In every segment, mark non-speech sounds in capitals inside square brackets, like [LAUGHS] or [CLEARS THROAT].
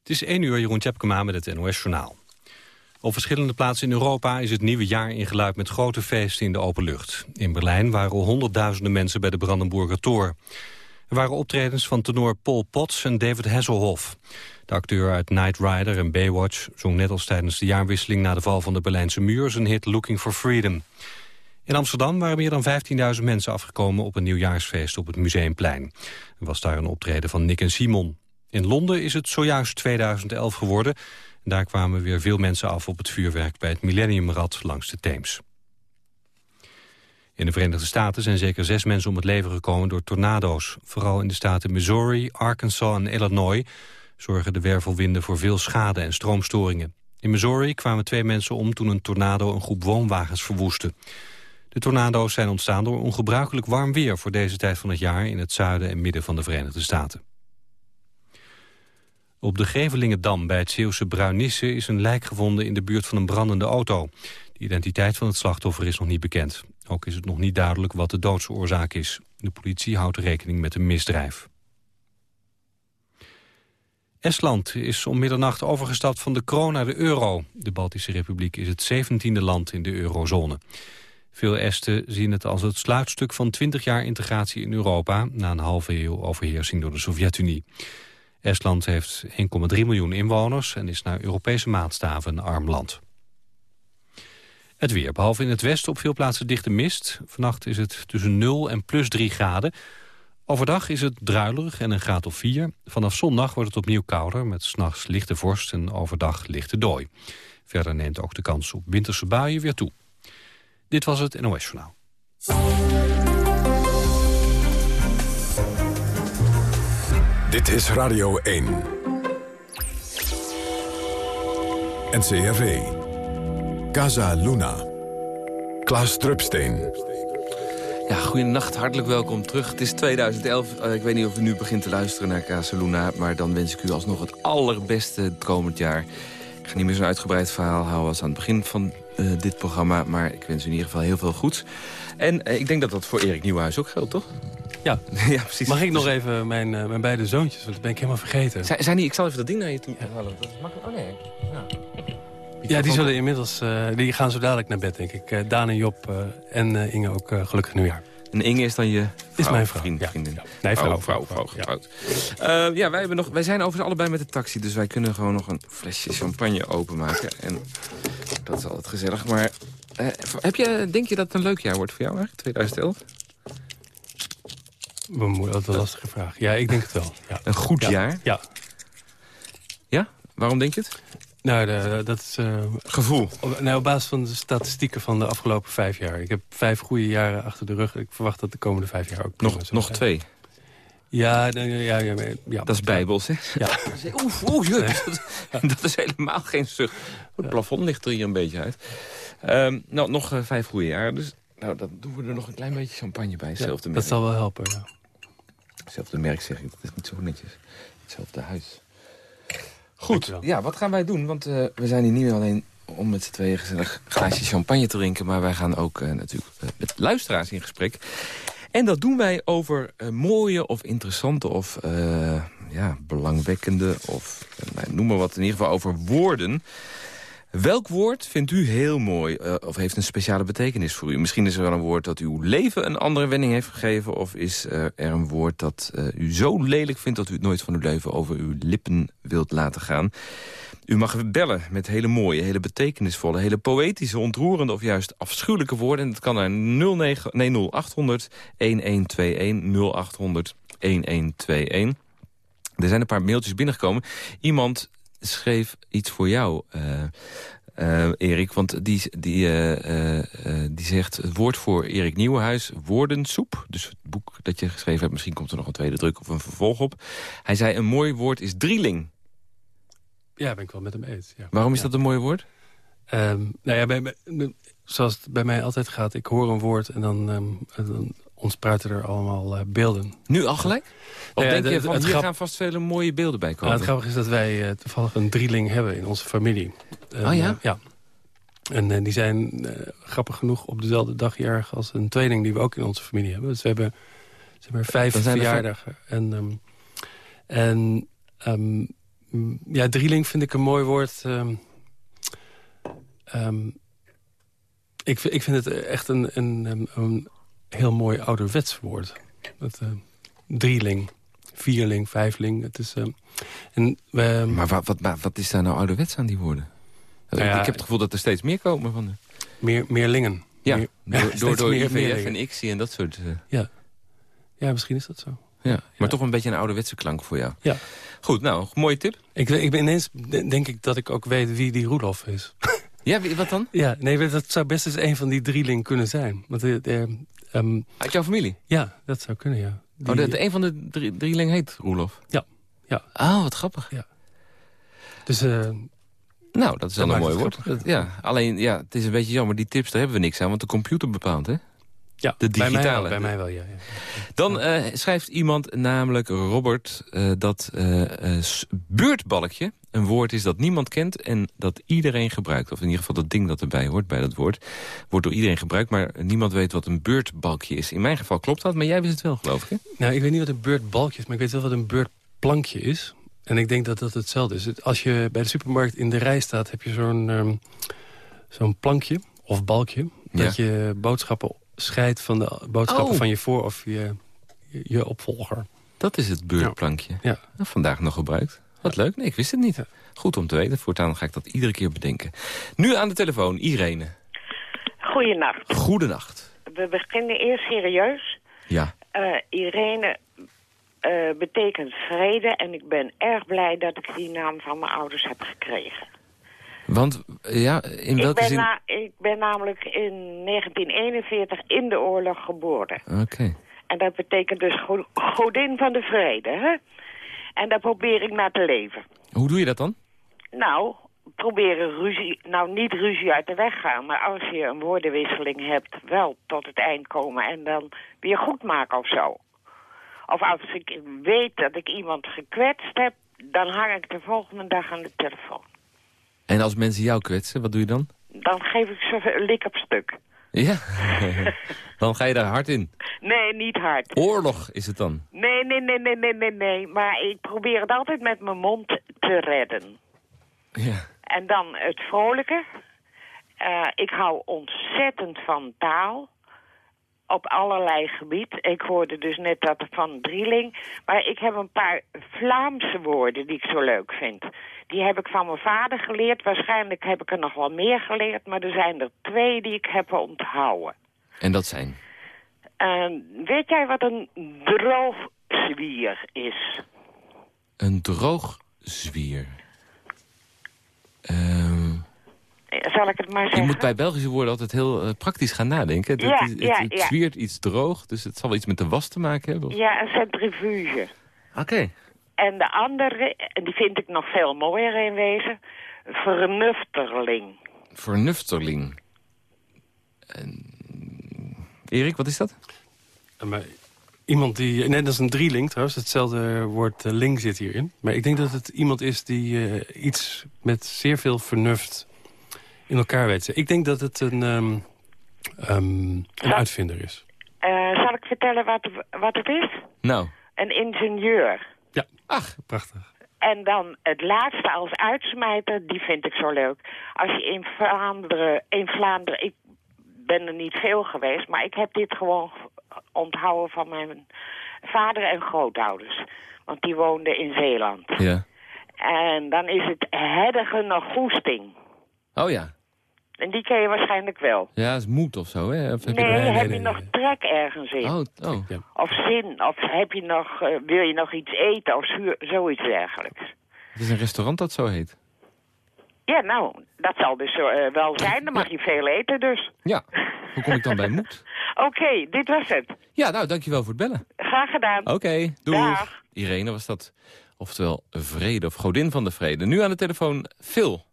Het is 1 uur, Jeroen Tjepkema met het NOS-journaal. Op verschillende plaatsen in Europa is het nieuwe jaar ingeluid met grote feesten in de open lucht. In Berlijn waren honderdduizenden mensen bij de Brandenburger Tor. Er waren optredens van tenor Paul Potts en David Hasselhoff. De acteur uit Knight Rider en Baywatch zong net als tijdens de jaarwisseling... na de val van de Berlijnse muur zijn hit Looking for Freedom. In Amsterdam waren meer dan 15.000 mensen afgekomen op een nieuwjaarsfeest op het Museumplein. Er was daar een optreden van Nick en Simon. In Londen is het zojuist 2011 geworden. Daar kwamen weer veel mensen af op het vuurwerk bij het Millenniumrad langs de Theems. In de Verenigde Staten zijn zeker zes mensen om het leven gekomen door tornado's. Vooral in de staten Missouri, Arkansas en Illinois zorgen de wervelwinden voor veel schade en stroomstoringen. In Missouri kwamen twee mensen om toen een tornado een groep woonwagens verwoestte. De tornado's zijn ontstaan door ongebruikelijk warm weer voor deze tijd van het jaar in het zuiden en midden van de Verenigde Staten. Op de Gevelingendam bij het Zeeuwse Bruinisse is een lijk gevonden in de buurt van een brandende auto. De identiteit van het slachtoffer is nog niet bekend. Ook is het nog niet duidelijk wat de doodsoorzaak is. De politie houdt rekening met een misdrijf. Estland is om middernacht overgestapt van de kroon naar de euro. De Baltische Republiek is het zeventiende land in de eurozone. Veel Esten zien het als het sluitstuk van 20 jaar integratie in Europa... na een halve eeuw overheersing door de Sovjet-Unie. Estland heeft 1,3 miljoen inwoners en is naar Europese maatstaven een arm land. Het weer, behalve in het westen op veel plaatsen dichte mist. Vannacht is het tussen 0 en plus 3 graden. Overdag is het druilerig en een graad of 4. Vanaf zondag wordt het opnieuw kouder met s'nachts lichte vorst en overdag lichte dooi. Verder neemt ook de kans op winterse buien weer toe. Dit was het NOS Journaal. Dit is Radio 1. NCRV. Casa Luna. Klaas Drupsteen. Ja, goedenacht, hartelijk welkom terug. Het is 2011, uh, eh, ik weet niet of u nu begint te luisteren naar Casa Luna... maar dan wens ik u alsnog het allerbeste het komend jaar. Ik ga niet meer zo'n uitgebreid verhaal houden als aan het begin van uh, dit programma... maar ik wens u in ieder geval heel veel goeds. En uh, ik denk dat dat voor Erik Nieuwhuis ook geldt, toch? Ja. [LAUGHS] ja, precies. Mag ik nog even mijn, uh, mijn beide zoontjes, want dat ben ik helemaal vergeten. Zijn, zijn die, ik zal even dat ding naar je toe halen. Dat is makkelijk. Oh nee. Ja. Ja, die zullen inmiddels, uh, die gaan zo dadelijk naar bed, denk ik. Uh, Daan en Job en Inge ook gelukkig nieuwjaar. En Inge is dan je vrouw, Is mijn vrouw. Vriend, vriendin. Ja. Nee, vrouw, vrouw, vrouw, vrouw ja. Uh, ja, wij, hebben nog, wij zijn overigens allebei met de taxi, dus wij kunnen gewoon nog een flesje champagne openmaken. En dat is altijd gezellig. Maar heb je, denk je dat het een leuk jaar wordt voor jou eigenlijk, 2011? Moeder had een lastige vraag. Ja, ik denk het wel. Ja. Een goed jaar? Ja. Ja? Waarom denk je het? Nou, de, dat is... Uh, Gevoel? Op, nou, op basis van de statistieken van de afgelopen vijf jaar. Ik heb vijf goede jaren achter de rug. Ik verwacht dat de komende vijf jaar ook... Nog, nog twee? Ja, ja, ja, ja, Dat is bijbels, hè? Ja. [LAUGHS] Oef, oef, [LAUGHS] dat, is helemaal geen zucht. Het plafond ligt er hier een beetje uit. Um, nou, nog uh, vijf goede jaren. Dus nou, dan doen we er nog een klein beetje champagne bij. Ja, dat zal wel helpen, ja. Hetzelfde merk zeg ik, dat is niet zo netjes. Hetzelfde huis. Goed, ja, wat gaan wij doen? Want uh, we zijn hier niet alleen om met z'n tweeën gezellig glaasje champagne te drinken... maar wij gaan ook uh, natuurlijk uh, met luisteraars in gesprek. En dat doen wij over mooie of interessante of ja, belangwekkende... of nou, noem maar wat, in ieder geval over woorden... Welk woord vindt u heel mooi uh, of heeft een speciale betekenis voor u? Misschien is er wel een woord dat uw leven een andere wending heeft gegeven... of is uh, er een woord dat uh, u zo lelijk vindt... dat u het nooit van uw leven over uw lippen wilt laten gaan. U mag bellen met hele mooie, hele betekenisvolle... hele poëtische, ontroerende of juist afschuwelijke woorden. En dat kan naar 09, nee, 0800 1121 0800 1121. Er zijn een paar mailtjes binnengekomen. Iemand schreef iets voor jou, uh, Erik. Want die, die, uh, die zegt het woord voor Erik Nieuwenhuis, woordensoep. Dus het boek dat je geschreven hebt, misschien komt er nog een tweede druk of een vervolg op. Hij zei een mooi woord is drieling. Ja, ben ik wel met hem eens. Ja. Waarom is dat een mooi woord? Um, nou ja, bij, zoals het bij mij altijd gaat, ik hoor een woord en dan, um, dan ontspruiten er allemaal uh, beelden. Nu al gelijk? Of denk je van, hier gaan vast vele mooie beelden bij komen? Nou, het grappige is dat wij uh, toevallig een drieling hebben in onze familie. oh ja? ja. En die zijn grappig genoeg op dezelfde dag jarig als een tweeling die we ook in onze familie hebben. Dus we hebben zeg maar, vijf verjaardagen. En, um, en um, mm, ja, drieling vind ik een mooi woord. Ehm, ehm, ik, ik vind het echt een, een, een heel mooi ouderwets woord. Het, uh, drieling, vierling, vijfling. Het is, uh, en, uh, maar wat, wat, wat, is daar nou ouderwets aan die woorden? Nou ja, ik heb het gevoel dat er steeds meer komen van de... Meer, meerlingen. Ja, meer, door, [LAUGHS] door, IVF en ICSI en dat soort... Uh, ja. ja, misschien is dat zo. Ja, maar toch een beetje een ouderwetse klank voor jou. Ja. Goed, nou, mooie tip. Ik, ik ben ineens, denk ik, dat ik ook weet wie die Roelof is. Ja, wat dan? [LAUGHS] Ja, nee, dat zou best eens een van die drieling kunnen zijn. Want, uh, um, Uit jouw familie? Ja, dat zou kunnen, ja. Die, oh, de, de, een van de drie, drieling heet Roelof? Ja. ja. Oh, wat grappig. Ja. Dus... Uh, nou, dat is wel een mooi woord. ja, alleen, ja, het is een beetje jammer. Die tips, daar hebben we niks aan, want de computer bepaalt, hè? Ja, de digitale. Bij mij, wel, ja. ja. Dan uh, schrijft iemand, namelijk Robert, uh, dat uh, beurtbalkje een woord is dat niemand kent en dat iedereen gebruikt. Of in ieder geval dat ding dat erbij hoort bij dat woord. Wordt door iedereen gebruikt, maar niemand weet wat een beurtbalkje is. In mijn geval klopt dat, maar jij wist het wel, geloof ik, hè? Nou, ik weet niet wat een beurtbalkje is, maar ik weet wel wat een beurtplankje is. En ik denk dat dat hetzelfde is. Als je bij de supermarkt in de rij staat, heb je zo'n um, zo'n plankje of balkje... dat je boodschappen scheidt van de boodschappen oh. van je voor- of je, je, opvolger. Dat is het beurtplankje. Ja. Nou, vandaag nog gebruikt. Wat leuk. Nee, ik wist het niet. Goed om te weten. Voortaan ga ik dat iedere keer bedenken. Nu aan de telefoon, Irene. Goedenacht. Goedenacht. We beginnen eerst serieus. Ja. Uh, Irene uh, betekent vrede en ik ben erg blij dat ik die naam van mijn ouders heb gekregen. Want, ja, in welke ik zin... ik ben namelijk in 1941 in de oorlog geboren. Oké. En dat betekent dus godin van de vrede, hè? En daar probeer ik naar te leven. Hoe doe je dat dan? Nou, proberen ruzie, nou niet ruzie uit de weg gaan, maar als je een woordenwisseling hebt, wel tot het eind komen en dan weer goed maken of zo. Of als ik weet dat ik iemand gekwetst heb, dan hang ik de volgende dag aan de telefoon. En als mensen jou kwetsen, wat doe je dan? Dan geef ik ze een lik op stuk. Ja, [LAUGHS] dan ga je daar hard in. Nee, niet hard. Oorlog is het dan? Nee, nee, nee, nee, nee, nee, nee. Maar ik probeer het altijd met mijn mond te redden. Ja. En dan het vrolijke. Uh, ik hou ontzettend van taal. Op allerlei gebied. Ik hoorde dus net dat van drieling. Maar ik heb een paar Vlaamse woorden die ik zo leuk vind. Die heb ik van mijn vader geleerd. Waarschijnlijk heb ik er nog wel meer geleerd. Maar er zijn er twee die ik heb onthouden. En dat zijn? Uh, weet jij wat een droogzwier is? Een droogzwier? Uh, Zal ik het maar zeggen? Je moet bij Belgische woorden altijd heel uh, praktisch gaan nadenken. Ja, het, het, ja, het, het zwiert iets droog, dus het zal wel iets met de was te maken hebben? Of? Ja, een centrifuge. Oké. Okay. En de andere, en die vind ik nog veel mooier in wezen, vernufterling. Vernufterling. En... Erik, wat is dat? Maar iemand die, net als een drieling trouwens, hetzelfde woord uh, ling zit hierin. Maar ik denk dat het iemand is die uh, iets met zeer veel vernuft in elkaar weet. Ik denk dat het een, um, um, een uitvinder is. Uh, zal ik vertellen wat, wat het is? Nou. Een ingenieur. Ja, ach, prachtig. En dan het laatste als uitsmijter, die vind ik zo leuk. Als je in Vlaanderen, in Vlaanderen, ik ben er niet veel geweest, maar ik heb dit gewoon onthouden van mijn vader en grootouders. Want die woonden in Zeeland. Ja. En dan is het heddigen nog goesting. Oh ja. En die ken je waarschijnlijk wel. Ja, is moed of zo, hè? Of heb nee, je, nee, heb je nog trek ergens in. Oh, oh. Ja. Of zin, of heb je nog, uh, wil je nog iets eten of zoiets dergelijks. Het is een restaurant dat zo heet. Ja, nou, dat zal dus uh, wel zijn. Dan mag je veel eten dus. Ja, hoe kom ik dan bij [LAUGHS] moed? Oké, okay, dit was het. Ja, nou, dankjewel voor het bellen. Graag gedaan. Oké, okay, doeg. Irene was dat. Oftewel vrede of godin van de vrede. Nu aan de telefoon Phil.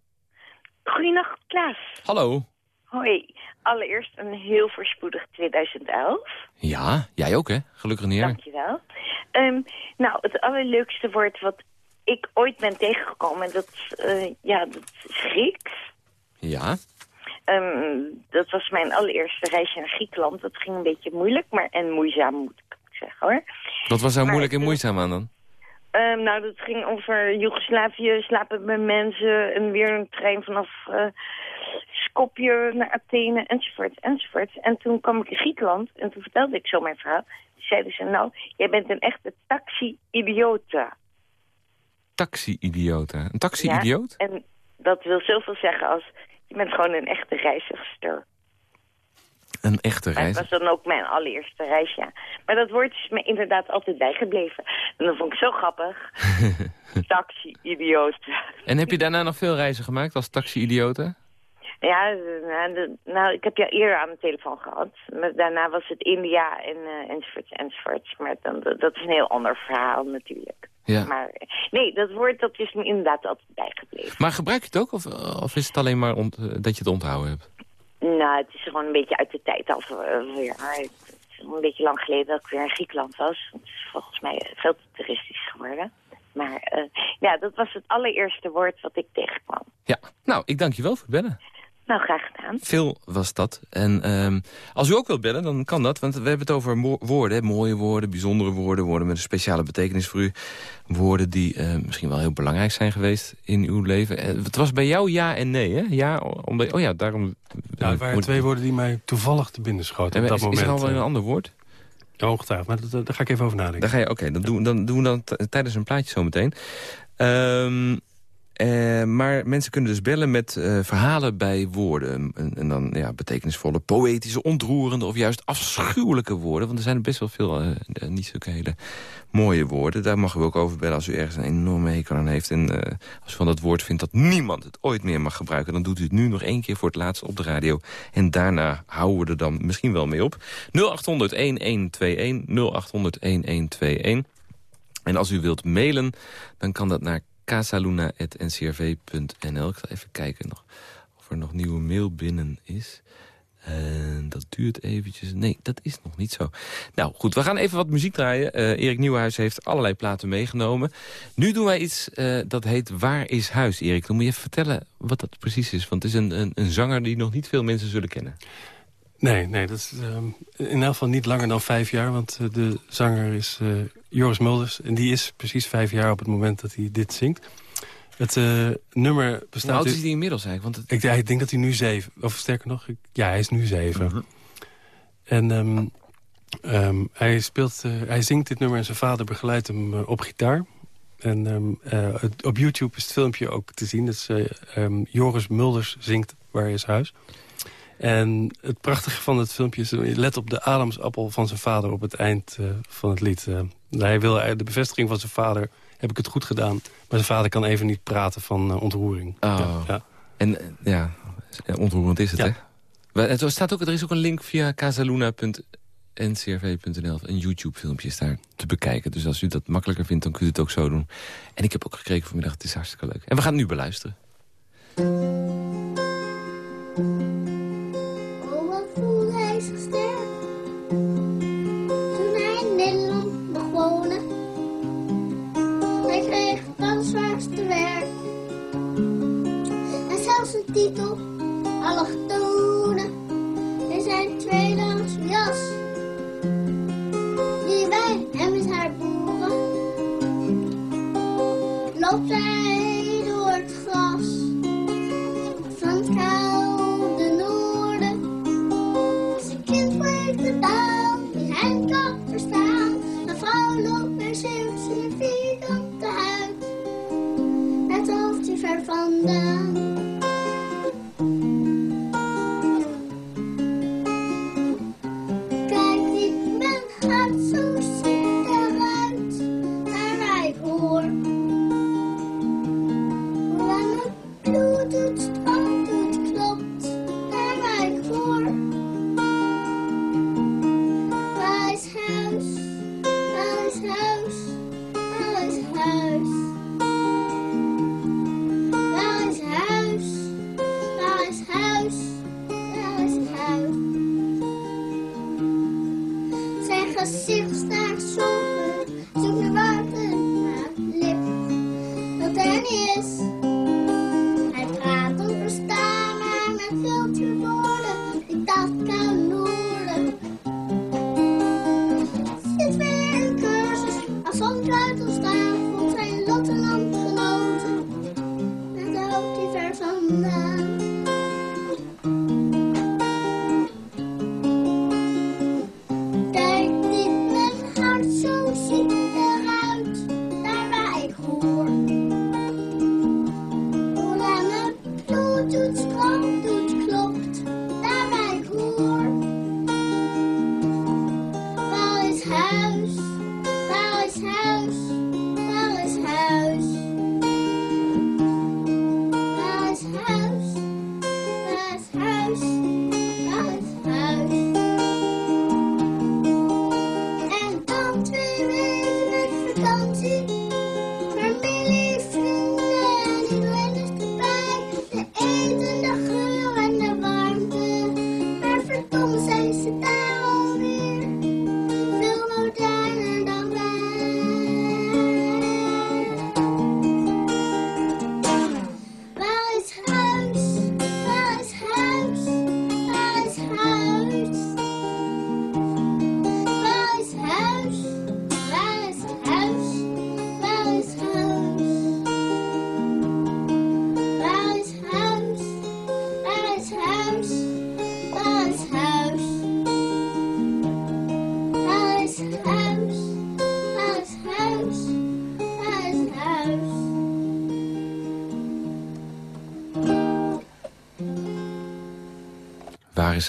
Goedenacht, Klaas. Hallo. Hoi. Allereerst een heel voorspoedig 2011. Ja, jij ook hè? Gelukkig niet. Dankjewel. Um, nou, het allerleukste woord wat ik ooit ben tegengekomen, dat, uh, ja, dat is Grieks. Ja. Um, dat was mijn allereerste reisje naar Griekenland. Dat ging een beetje moeilijk maar, en moeizaam, moet ik zeggen hoor. Wat was er moeilijk en moeizaam aan dan? Ehm, nou, dat ging over Joegoslavië, slapen met mensen... en weer een trein vanaf uh, Skopje naar Athene, enzovoort, enzovoort. En toen kwam ik in Griekenland en toen vertelde ik zo mijn verhaal. Toen zeiden ze, nou, jij bent een echte taxi-idiote. Taxi-idiote? Een taxi-idioot? Ja, en dat wil zoveel zeggen als... je bent gewoon een echte reizigster. Een echte reis? Dat was dan ook mijn allereerste reis, ja. Maar dat woord is me inderdaad altijd bijgebleven. En dat vond ik zo grappig. [LAUGHS] taxi-idioot. En heb je daarna nog veel reizen gemaakt als taxi-idiote? Ja, nou, ik heb jou eerder aan de telefoon gehad. Maar daarna was het India en, uh, enzovoorts, enzovoorts. Maar dan, dat is een heel ander verhaal natuurlijk. Ja. Maar nee, dat woord dat is me inderdaad altijd bijgebleven. Maar gebruik je het ook of, of is het alleen maar dat je het onthouden hebt? Nou, het is gewoon een beetje uit de tijd af. Uh, een beetje lang geleden dat ik weer in Griekenland was. Het is volgens mij veel te toeristisch geworden. Maar uh, ja, dat was het allereerste woord wat ik tegenkwam. Ja, nou, ik dank je wel voor het bellen. Nou, graag gedaan. Veel was dat. En um, als u ook wilt bellen, dan kan dat. Want we hebben het over woorden. Hè? Mooie woorden, bijzondere woorden. Woorden met een speciale betekenis voor u. Woorden die uh, misschien wel heel belangrijk zijn geweest in uw leven. Uh, het was bij jou ja en nee, hè? Ja, omdat, oh ja, daarom... Nou, het waren twee woorden die mij toevallig te binnen schoten op dat is, moment. Is er al een ander woord? Ja, ongetwijfeld. Maar daar ga ik even over nadenken. Daar ga je, Oké, dan, doen, dan doen we dan tijdens een plaatje zometeen. Um, uh, maar mensen kunnen dus bellen met uh, verhalen bij woorden. En, en, dan ja, betekenisvolle, poëtische, ontroerende... of juist afschuwelijke woorden. Want er zijn best wel veel uh, niet zulke hele mooie woorden. Daar mag u ook over bellen als u ergens een enorme hekel aan heeft. En als u van dat woord vindt dat niemand het ooit meer mag gebruiken... dan doet u het nu nog één keer voor het laatst op de radio. En daarna houden we er dan misschien wel mee op. 0800-1121, 0800-1121. En als u wilt mailen, dan kan dat naar casaluna.ncrv.nl. Ik ga even kijken nog of er nog nieuwe mail binnen is. En dat duurt eventjes. Nee, dat is nog niet zo. Nou goed, we gaan even wat muziek draaien. Uh, Erik Nieuwenhuis heeft allerlei platen meegenomen. Nu doen wij iets uh, dat heet Waar is Huis, Erik? Dan moet je even vertellen wat dat precies is. Want het is een, een, een zanger die nog niet veel mensen zullen kennen. Nee, nee, dat is um, in elk geval niet langer dan vijf jaar. Want uh, de zanger is Joris Mulders. En die is precies vijf jaar op het moment dat hij dit zingt. Het uh, nummer bestaat... Hoe oud is hij inmiddels eigenlijk? Want het... ik, ik, denk dat hij nu zeven... Of sterker nog, ik, ja, hij is nu zeven. Mhm. En um, um, hij, speelt, hij zingt dit nummer en zijn vader begeleidt hem op gitaar. En het, op YouTube is het filmpje ook te zien. Dat is, Joris Mulders zingt Waar is Huis. En het prachtige van het filmpje is... let op de ademsappel van zijn vader op het eind van het lied. Hij wil de bevestiging van zijn vader... heb ik het goed gedaan. Maar zijn vader kan even niet praten van uh, ontroering. Oh. Ja, En ja, ontroerend is het, ja. hè? Er, staat ook, er is ook een link via casaluna.ncrv.nl. Een YouTube-filmpje is daar te bekijken. Dus als u dat makkelijker vindt, dan kunt u het ook zo doen. En ik heb ook gekregen vanmiddag, het is hartstikke leuk. En we gaan het nu beluisteren.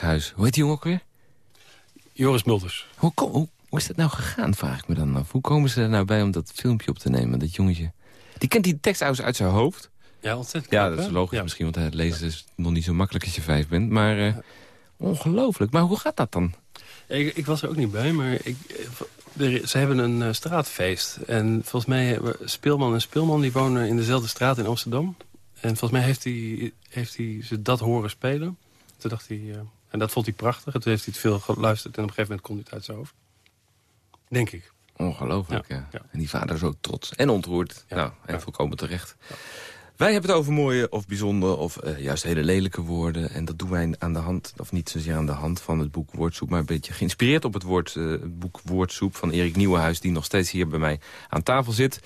Notarishuis. Hoe heet die jongen ook weer? Joris Mulders. Hoe, hoe, hoe is dat nou gegaan, vraag ik me dan af. Hoe komen ze er nou bij om dat filmpje op te nemen, dat jongetje? Die kent die tekst uit zijn hoofd. Ja, ontzettend. Ja, knap, dat is logisch Ja. misschien, want het lezen is nog niet zo makkelijk als je vijf bent. Maar eh, ongelooflijk. Maar hoe gaat dat dan? Ik, ik was er ook niet bij, maar ik, eh, er- ze hebben een eh, straatfeest. En volgens mij hebben Speelman en Speelman die wonen in dezelfde straat in Amsterdam. En volgens mij heeft hij, heeft hij ze dat horen spelen. Toen dacht hij, eh, en dat vond hij prachtig. En toen heeft hij het veel geluisterd en op een gegeven moment kon hij het uit zijn hoofd. Denk ik. Ongelooflijk, ja, Ja, ja. En die vader is ook trots en ontroerd. Ja, nou, en volkomen terecht. Wij hebben het over mooie of bijzonder of eh, juist hele lelijke woorden. En dat doen wij aan de hand, of niet zozeer aan de hand van het boek Woordsoep... maar een beetje geïnspireerd op het, woord, eh, het boek Woordsoep van Erik Nieuwenhuis... die nog steeds hier bij mij aan tafel zit.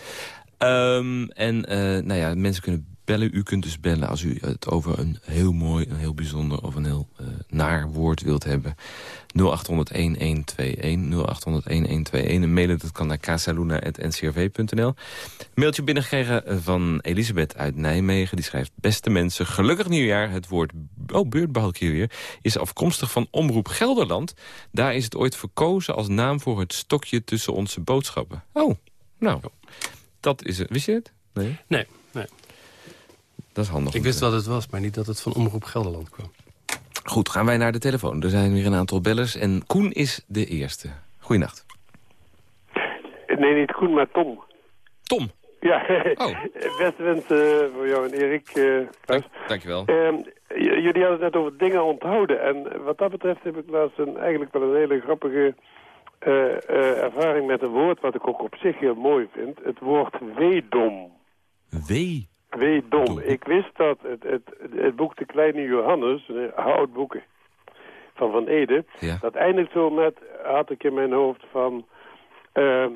Ehm, en eh, nou ja, mensen kunnen bellen. U kunt dus bellen als u het over een heel mooi, een heel bijzonder... of een heel eh, naar woord wilt hebben. 0800-1121, 0800-1121. En mailen dat kan naar casaluna.ncrv.nl. Mailtje binnengekregen eh, van Elisabeth uit Nijmegen. Die schrijft, beste mensen, gelukkig nieuwjaar. Het woord, oh, beurtbalkje weer, is afkomstig van Omroep Gelderland. Daar is het ooit verkozen als naam voor het stokje tussen onze boodschappen. Oh, nou, dat is het. Wist je het? Nee, nee. Dat is handig. Ik wist wat het was, maar niet dat het van Omroep Gelderland kwam. Goed, gaan wij naar de telefoon. Er zijn weer een aantal bellers en Koen is de eerste. Goeienacht. Nee, niet Koen, maar Tom. Tom. Ja, Oh. [LAUGHS] beste wensen voor jou en Erik. eh, thuis. Dankjewel. Ehm, j- jullie hadden het net over dingen onthouden. En wat dat betreft heb ik laatst een, eigenlijk wel een hele grappige eh, eh, ervaring met een woord... wat ik ook op zich heel mooi vind. Het woord weedom. Wee. Weedom. Dom. Ik wist dat het, het, het boek De Kleine Johannes, een oud boek van Van Ede... Ja. dat eindigt zo met, had ik in mijn hoofd van... ehm,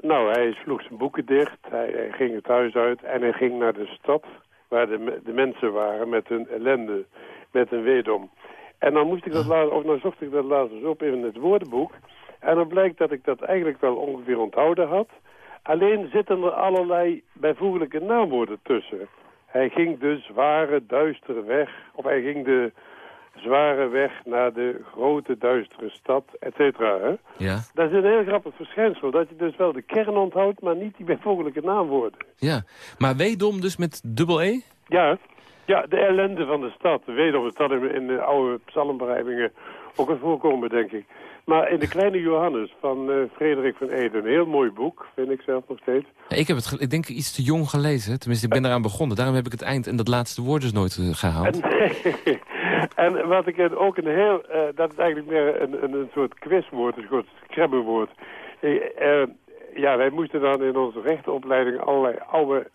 nou, hij sloeg zijn boeken dicht, hij, hij ging het huis uit en hij ging naar de stad... waar de, de mensen waren met hun ellende, met hun weedom. En dan moest ik dat later, of dan zocht ik dat later eens op in het woordenboek... en dan blijkt dat ik dat eigenlijk wel ongeveer onthouden had... Alleen zitten er allerlei bijvoeglijke naamwoorden tussen. Hij ging de zware, duistere weg, of hij ging de zware weg naar de grote, duistere stad, et cetera. Ja. Dat is een heel grappig verschijnsel, dat je dus wel de kern onthoudt, maar niet die bijvoeglijke naamwoorden. Ja. Maar weedom dus met dubbel E? Ja, ja de ellende van de stad. Wederom is dat in, in de oude psalmbeschrijvingen ook een voorkomen, denk ik. Maar in de Kleine Johannes van eh, Frederik van Eden, een heel mooi boek, vind ik zelf nog steeds. Ik heb het, ik denk, iets te jong gelezen. Tenminste, ik ben eraan begonnen. Daarom heb ik het eind en dat laatste woord dus nooit eh, gehaald. En, [LAUGHS] en wat ik ook een heel, eh, dat is eigenlijk meer een, een, een soort quizwoord, een soort krabbenwoord. Eh, ja, wij moesten dan in onze rechtenopleiding allerlei oude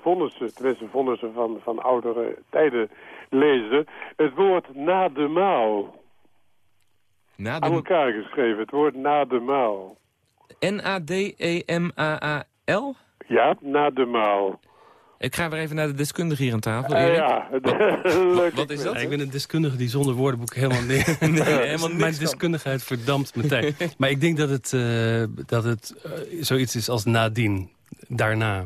vonnissen, tenminste vonnissen van, van oudere tijden lezen. Het woord na de maal, Na aan elkaar geschreven, het woord na de maal. E N-A-D-E-M-A-A-L? Ja, na de maal. Ik ga weer even naar de deskundige hier aan tafel. Erik. ja, [LAUGHS] leuk. wat is dat? Ja, ik ben een deskundige die zonder woordenboek helemaal neer. [LAUGHS] Nee, helemaal niks Mijn kan. deskundigheid verdampt meteen. [LAUGHS] maar ik denk dat het, eh, dat het eh, zoiets is als nadien. Daarna.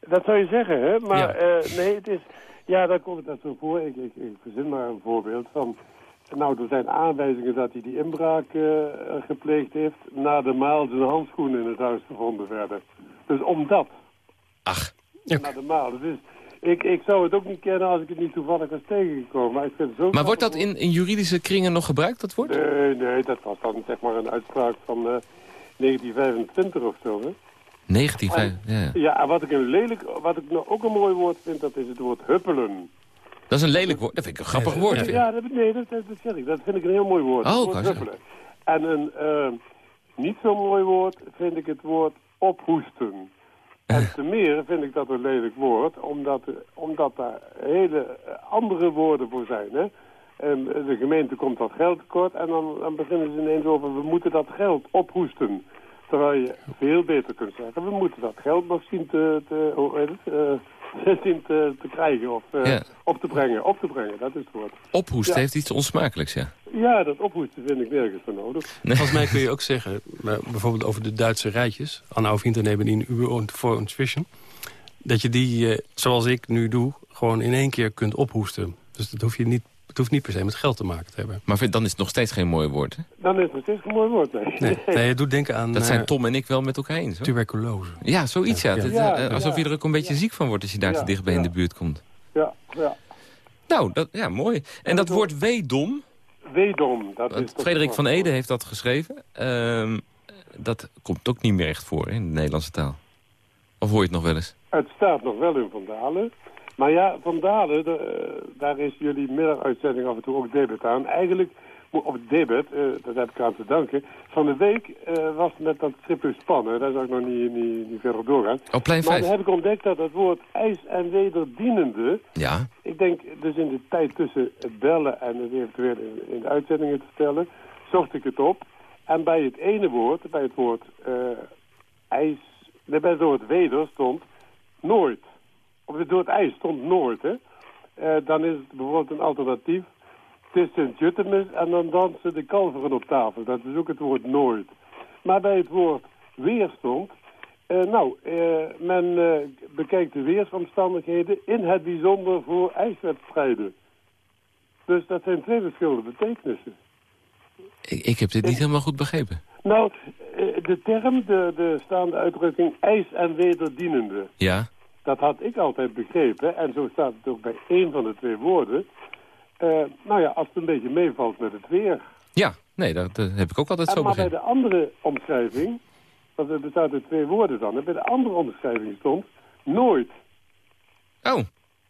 Dat zou je zeggen, hè? Maar Ja. eh, nee, het is... Ja, daar komt het net zo voor. Ik, ik, ik verzin maar een voorbeeld van... Nou, er zijn aanwijzingen dat hij die inbraak eh, gepleegd heeft... na de maal zijn handschoenen in het huis gevonden werden. Dus omdat, Ach, na de maal. Dus ik, ik zou het ook niet kennen als ik het niet toevallig was tegengekomen. Maar, ik vind zo maar wordt dat in, in juridische kringen nog gebruikt, dat woord? Nee, nee, dat was dan zeg maar een uitspraak van eh, 1925 of zo, hè? 1905, ja. ja. Ja, wat ik een lelijk, wat ik nou ook een mooi woord vind, dat is het woord huppelen. Dat is een lelijk woord. Dat vind ik een grappig woord. ja. vind ik. Ja, dat, nee, dat, dat, dat zeg ik. Dat vind ik een heel mooi woord. Oh, woord. En een eh, niet zo mooi woord vind ik het woord ophoesten. En te meer vind ik dat een lelijk woord, omdat, omdat daar hele eh, andere woorden voor zijn. Hè? En de gemeente komt dat geld tekort en dan, dan beginnen ze ineens over... we moeten dat geld ophoesten. Terwijl je veel beter kunt zeggen... we moeten dat geld nog zien te, te, [LAUGHS] te, te krijgen of eh, Ja. op te brengen. Op te brengen, dat is het woord. Ophoest Ja. heeft iets onsmakelijks, ja. Ja, dat ophoesten vind ik nergens voor nodig. Volgens mij kun je ook zeggen, maar bijvoorbeeld over de Duitse rijtjes... Anna Winternemen in Uwe und voor ons vision... dat je die, eh, zoals ik nu doe, gewoon in één keer kunt ophoesten. Dus dat hoef je niet Het hoeft niet per se met geld te maken te hebben. Maar vind- dan is het nog steeds geen mooi woord, hè? Dan is het nog steeds een mooi woord, nee. Nee, nee het doet denken aan Dat zijn eh, Tom en ik wel met elkaar eens, hoor. tuberculose. Ja, zoiets, ja. Ja. Dat, Ja, eh, ja. alsof je er ook een beetje ziek van wordt als je daar Ja, te dichtbij in de buurt komt. Ja, ja. Nou, dat, ja, mooi. En dat woord weedom, Weedom, dat is... Frederik van Ede heeft dat geschreven. ehm, dat komt ook niet meer echt voor hè, in de Nederlandse taal. Of hoor je het nog wel eens? Het staat nog wel in Van Dalen. Maar ja, Van Dalen, de, eh, daar is jullie middaguitzending af en toe ook debet aan. Eigenlijk, of debet, eh, dat heb ik aan te danken. Van de week eh, was met dat strippen spannen, daar zou ik nog niet, niet, niet verder op doorgaan. Oh, plein Maar 5. dan heb ik ontdekt dat het woord ijs en wederdienende... Ja, Ik denk dus in de tijd tussen het bellen en het eventueel in, in de uitzendingen te stellen, zocht ik het op. En bij het ene woord, bij het woord ijs, nee, bij het woord weder stond nooit. Of het woord ijs stond nooit, hè. Eh, dan is het bijvoorbeeld een alternatief. Het is Sint-Jutemus en dan dansen de kalveren op tafel. Dat is ook het woord nooit. Maar bij het woord weer stond... eh, nou, eh, men bekijkt de weersomstandigheden in het bijzonder voor ijswedstrijden. Dus dat zijn twee verschillende betekenissen. ik, ik heb dit niet helemaal goed begrepen. Nou, de term, de, de staande uitdrukking ijs en wederdienende... Ja, Dat had ik altijd begrepen. En zo staat het ook bij één van de twee woorden. Eh, nou ja, als het een beetje meevalt met het weer. ja. Nee, dat, dat heb ik ook altijd En zo maar bij begrepen. de andere omschrijving, want het bestaat uit twee woorden dan. En bij de andere omschrijving stond nooit. Oh,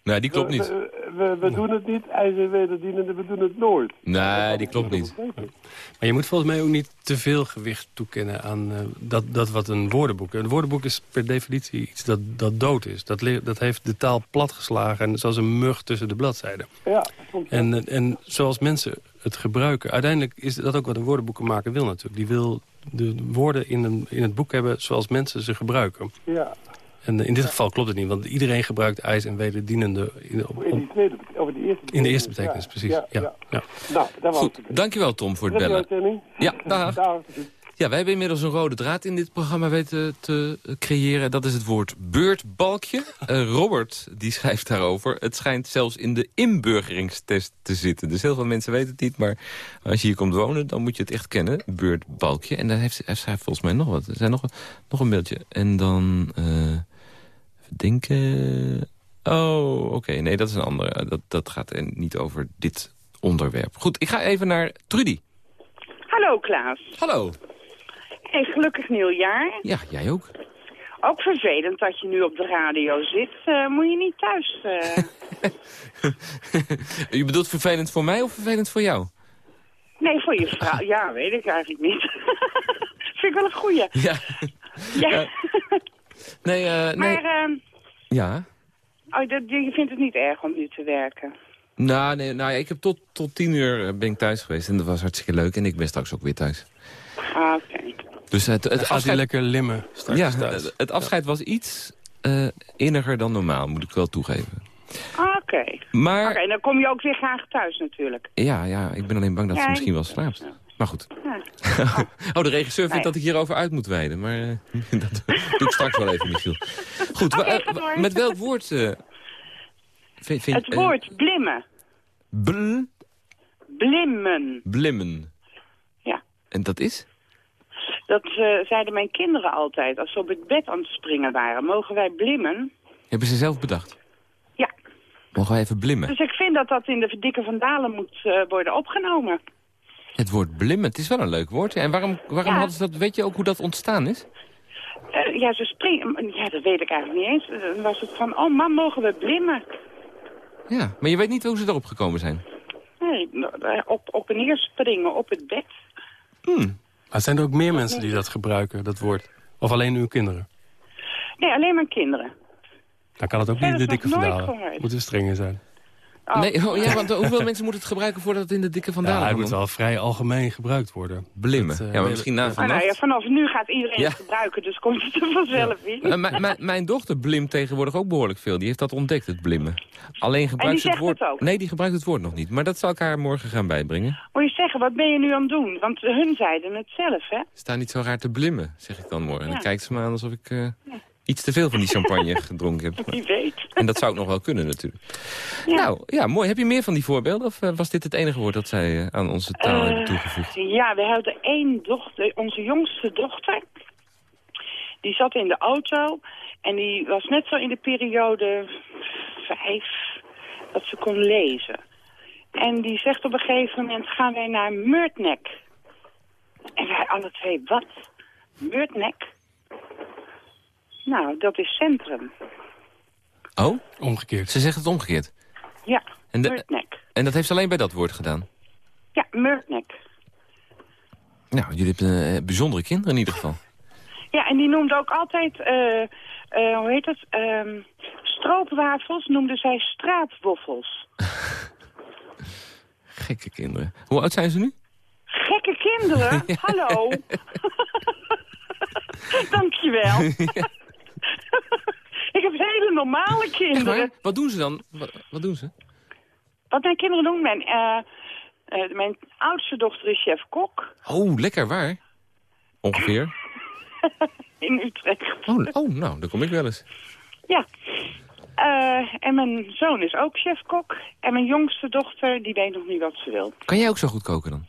nee, die klopt niet. We, we, we doen het niet, ijs en wederdienende, we doen het nooit. Nee, die klopt niet. Maar je moet volgens mij ook niet te veel gewicht toekennen aan eh, dat, dat wat een woordenboek... Een woordenboek is per definitie iets dat, dat dood is. Dat, dat heeft de taal platgeslagen en zoals een mug tussen de bladzijden. Ja, soms En, eh, en zoals mensen het gebruiken... Uiteindelijk is dat ook wat een woordenboekenmaker wil natuurlijk. Die wil de woorden in, een, in het boek hebben zoals mensen ze gebruiken. ja. En in dit geval klopt het niet, want iedereen gebruikt ijs en wederdienende... In, op- In die tweede, of in de eerste in de eerste betekenis, ja. precies. Ja, Ja, ja. ja. Nou, daar was Goed, het. dankjewel Tom voor het bellen. uitzending. Ja, dag. Dag. Ja, wij hebben inmiddels een rode draad in dit programma weten te creëren. Dat is het woord beurtbalkje. Eh, Robert die schrijft daarover. Het schijnt zelfs in de inburgeringstest te zitten. Dus heel veel mensen weten het niet. Maar als je hier komt wonen, dan moet je het echt kennen. Beurtbalkje. En daar heeft hij schrijft volgens mij nog wat. Er zijn nog, een- nog een mailtje. En dan... eh, denken... Oh, oké. Nee, dat is een andere. Dat, dat gaat niet over dit onderwerp. Goed, ik ga even naar Trudy. Hallo Klaas. Hallo. Hey, gelukkig nieuwjaar. Ja, jij ook. Ook vervelend dat je nu op de radio zit. Eh, moet je niet thuis... eh? [LAUGHS] Je bedoelt vervelend voor mij of vervelend voor jou? Nee, voor je vrouw. [LAUGHS] Ja, weet ik eigenlijk niet. [LAUGHS] Vind ik wel een goeie. Ja. Ja. Nee, eh, nee. maar eh, Ja. oh, dat, je vindt het niet erg om nu te werken? Nou, nee, nou ik heb tot, tot tien uur eh, ben ik thuis geweest en dat was hartstikke leuk. En ik ben straks ook weer thuis. Ah, Oké. Dus het, het, afscheid, lekker limmen straks ja, thuis. het, het afscheid was iets eh, inniger dan normaal, moet ik wel toegeven. Ah, Oké. Maar Oké, dan kom je ook weer graag thuis natuurlijk. ja, ja, ik ben alleen bang dat ze Ja, misschien wel slaapt. Maar goed. Ja. [LAUGHS] oh, de regisseur vindt Nee. dat ik hierover uit moet wijden. Maar eh, [LAUGHS] dat doe ik straks wel even, Michiel. Goed, met welk woord... eh, vind, vind- Het eh, woord blimmen. bl- Blimmen. blimmen. Ja. En dat is? Dat zeiden mijn kinderen altijd als ze op het bed aan het springen waren. Mogen wij blimmen? Hebben ze zelf bedacht? Ja. Mogen wij even blimmen? Dus ik vind dat dat in de verdikke vandalen moet worden opgenomen. Het woord blimmen, het is wel een leuk woord. En waarom, waarom Ja. hadden ze dat, weet je ook hoe dat ontstaan is? Eh, ja, ze springen. Ja, dat weet ik eigenlijk niet eens. Dan was het van, oh man, mogen we blimmen? Ja, maar je weet niet hoe ze erop gekomen zijn. Nee, nou, op, op en neer springen op het bed. Maar zijn er ook meer mensen die dat gebruiken, dat woord? Of alleen uw kinderen? Nee, alleen mijn kinderen. Dan kan het ook niet in de dikke vandalen. Moeten strenger zijn. Oh. Nee, oh, ja, want eh, hoeveel [LAUGHS] mensen moeten het gebruiken voordat het in de dikke Ja, vandalen hij komt? moet wel vrij algemeen gebruikt worden. Blimmen. Eh, ja, maar misschien na Ah, nou ja, vanaf nu gaat iedereen Ja. het gebruiken, dus komt het er vanzelf in. Eh, mijn- dochter blimt tegenwoordig ook behoorlijk veel. Die heeft dat ontdekt, het blimmen. Alleen gebruikt ze het woord... het ook? Nee, die gebruikt het woord nog niet. Maar dat zal ik haar morgen gaan bijbrengen. Moet je zeggen, wat ben je nu aan het doen? Want hun zeiden het zelf, hè? Sta niet zo raar te blimmen, zeg ik dan morgen. En dan kijkt ze me aan alsof ik eh, iets te veel van die champagne [LAUGHS] gedronken hebt. Wie weet. En dat zou ook nog wel kunnen natuurlijk. Ja. Nou, ja, mooi. Heb je meer van die voorbeelden? Of eh, was dit het enige woord dat zij eh, aan onze taal Eh, hebben toegevoegd? Ja, we hadden één dochter, onze jongste dochter. Die zat in de auto en die was net zo in de periode vijf dat ze kon lezen. En die zegt op een gegeven moment gaan wij naar Murtnek. En wij alle twee, wat? Murtnek? Nou, dat is centrum. Oh? Omgekeerd. Ze zegt het omgekeerd. Ja, En, de- Murtnek. en dat heeft ze alleen bij dat woord gedaan? Ja, Murtnek. Nou, jullie hebben eh, bijzondere kinderen in ieder geval. Ja, en die noemde ook altijd, eh, eh, hoe heet het, Ehm stroopwafels noemde zij straatwoffels. [LAUGHS] Gekke kinderen. Hoe oud zijn ze nu? Gekke kinderen, [LAUGHS] hallo. [LAUGHS] Dankjewel. [LAUGHS] Ik heb hele normale kinderen. Wat doen ze dan? Wat, wat doen ze? Wat mijn kinderen doen, mijn, eh, eh, mijn oudste dochter is chef-kok Oh, lekker, waar? Ongeveer? [LAUGHS] in Utrecht. Oh, oh nou, daar kom ik wel eens. Ja. Eh, en mijn zoon is ook chef-kok. En mijn jongste dochter, die weet nog niet wat ze wil. Kan jij ook zo goed koken dan?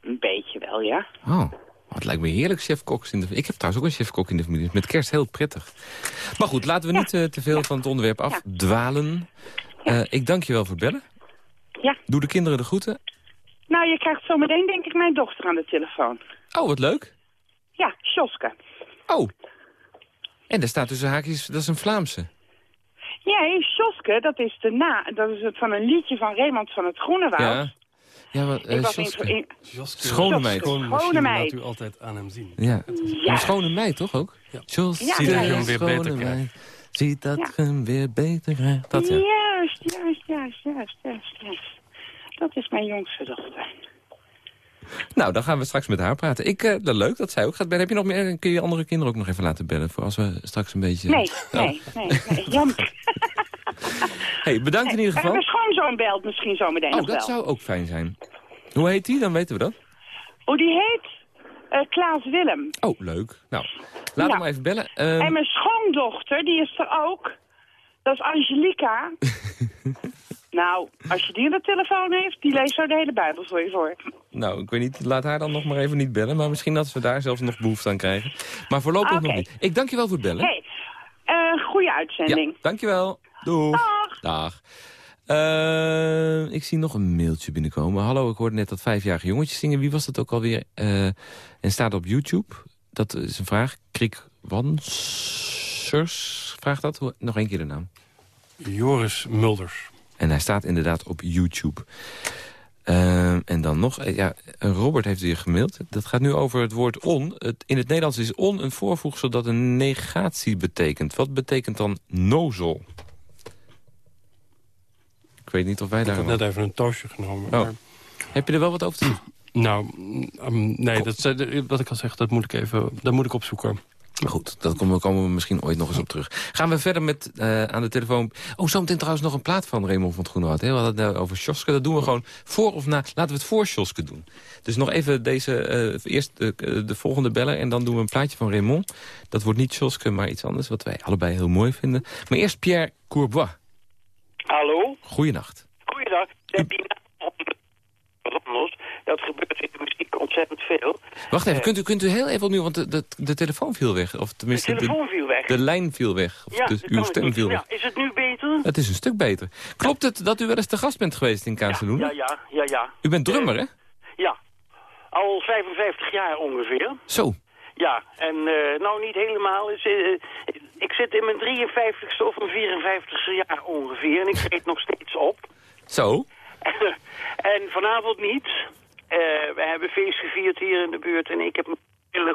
Een beetje wel, ja. Oh, het lijkt me heerlijk chef-koks in de Ik heb trouwens ook een chef-kok in de familie. Met kerst heel prettig. Maar goed, laten we niet eh, te veel van het onderwerp afdwalen. Eh, ik dank je wel voor het bellen. Ja. Doe de kinderen de groeten. Nou, je krijgt zometeen denk ik mijn dochter aan de telefoon. Oh, wat leuk. Ja, Sjoske. Oh. En daar staat tussen haakjes, dat is een Vlaamse. Ja, Sjoske, dat is de na, dat is het van een liedje van Raymond van het Groenewoud. Ja. Ja, wat, Ik eh, was in, Joske, Schone meid. Schone Schone machine meid. laat u altijd aan hem zien. Ja. Ja. Een schone meid, toch ook? Ja. Jos, Ja, ziet ja, dat je hem weer beter krijgt. Ziet dat Ja. je hem weer beter krijgt. Dat ja. Juist, juist, juist, juist, juist, juist. Dat is mijn jongste dochter. Nou, dan gaan we straks met haar praten. Ik, eh, nou, leuk dat zij ook gaat bellen. Heb je nog meer? Kun je andere kinderen ook nog even laten bellen? Voor als we straks een beetje... Nee, Oh. nee, nee, nee, jammer. [LAUGHS] [LAUGHS] Hey, bedankt in ieder Eh, geval. Mijn schoonzoon belt misschien zo meteen Oh, nog wel. dat zou ook fijn zijn. Hoe heet die? Dan weten we dat. Hoe die heet? Eh, Klaas Willem. Oh, leuk. Nou, laat Ja. hem even bellen. Ehm, En mijn schoondochter, die is er ook. Dat is Angelica. [LAUGHS] nou, als je die aan de telefoon heeft, die leest zo de hele Bijbel voor je voor. Nou, ik weet niet. Laat haar dan nog maar even niet bellen. Maar misschien dat we daar zelfs nog behoefte aan krijgen. Maar voorlopig nog niet. Ik dank je wel voor het bellen. hey, eh goede uitzending. Ja, dankjewel. Doeg. Dag. Dag. Eh, ik zie nog een mailtje binnenkomen. Hallo, ik hoorde net dat vijfjarige jongetje zingen. Wie was dat ook alweer? Eh, en staat op YouTube. Dat is een vraag. Krik Wansers vraagt dat. Nog één keer de naam. Joris Mulders. En hij staat inderdaad op YouTube. Ehm, en dan nog, eh, ja, Robert heeft weer gemaild. Dat gaat nu over het woord on. Het, in het Nederlands is on een voorvoegsel dat een negatie betekent. Wat betekent dan nozel? Ik weet niet of wij Ik daar... had net even een toastje genomen. Oh. maar- Heb je er wel wat over te zeggen? [CLEARS THROAT] Nou, mm, nee, dat, eh, wat ik al zeg, dat moet ik even dat moet ik opzoeken. Maar goed, daar komen we, komen we misschien ooit nog eens op terug. Gaan we verder met eh, aan de telefoon... Oh, zometeen trouwens nog een plaat van Raymond van het Groenhout. hè? We hadden het over Sjoske. Dat doen we gewoon voor of na... Laten we het voor Sjoske doen. Dus nog even deze... eh, eerst de, de volgende beller en dan doen we een plaatje van Raymond. Dat wordt niet Sjoske, maar iets anders... wat wij allebei heel mooi vinden. Maar eerst Pierre Courbois. Goeienacht. goeiedag. Dat gebeurt in de muziek ontzettend veel. Wacht even, Eh. kunt u, kunt u heel even opnieuw... want de, de, de telefoon viel weg. Of De tenminste, telefoon viel weg. de lijn viel weg. Of ja, de, uw stem viel weg. Ja, is het nu beter? Het is een stuk beter. Klopt het dat u wel eens te gast bent geweest in Kazeluna? Ja, ja, ja, ja. U bent drummer, hè? Ja, al 55 jaar ongeveer. Zo. Ja, en eh, nou niet helemaal. Eh, ik zit in mijn 53ste of mijn 54ste jaar ongeveer en ik treed nog steeds op. Zo. [LAUGHS] en vanavond niet. Eh, we hebben feest gevierd hier in de buurt en ik heb me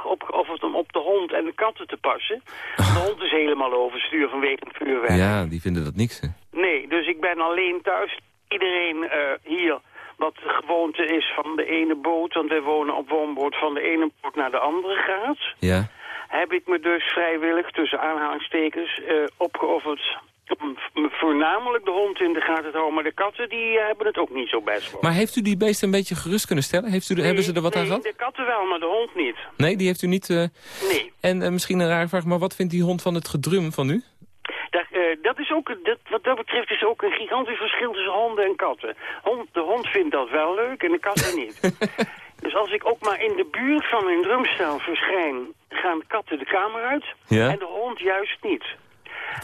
opgeofferd om op de hond en de katten te passen. De hond is helemaal overstuur vanwege het vuurwerk. Ja, die vinden dat niks, hè? Nee, dus ik ben alleen thuis. Iedereen hier, wat de gewoonte is van de ene boot, want wij wonen op woonboot, van de ene boot naar de andere gaat, Ja. heb ik me dus vrijwillig, tussen aanhalingstekens, eh, opgeofferd om voornamelijk de hond in de gaten te houden. Maar de katten die eh, hebben het ook niet zo best voor. Maar heeft u die beesten een beetje gerust kunnen stellen? Heeft u, de- hebben ze er wat nee, aan gehad? de katten wel, maar de hond niet. Nee, die heeft u niet... eh, Nee. En misschien een rare vraag, maar wat vindt die hond van het gedrum van u? Dat, eh, dat is ook, dat, wat dat betreft is ook een gigantisch verschil tussen honden en katten. Hond, de hond vindt dat wel leuk en de katten niet. [LAUGHS] dus als ik ook maar in de buurt van mijn drumstel verschijn, gaan de katten de kamer uit Ja. en de hond juist niet.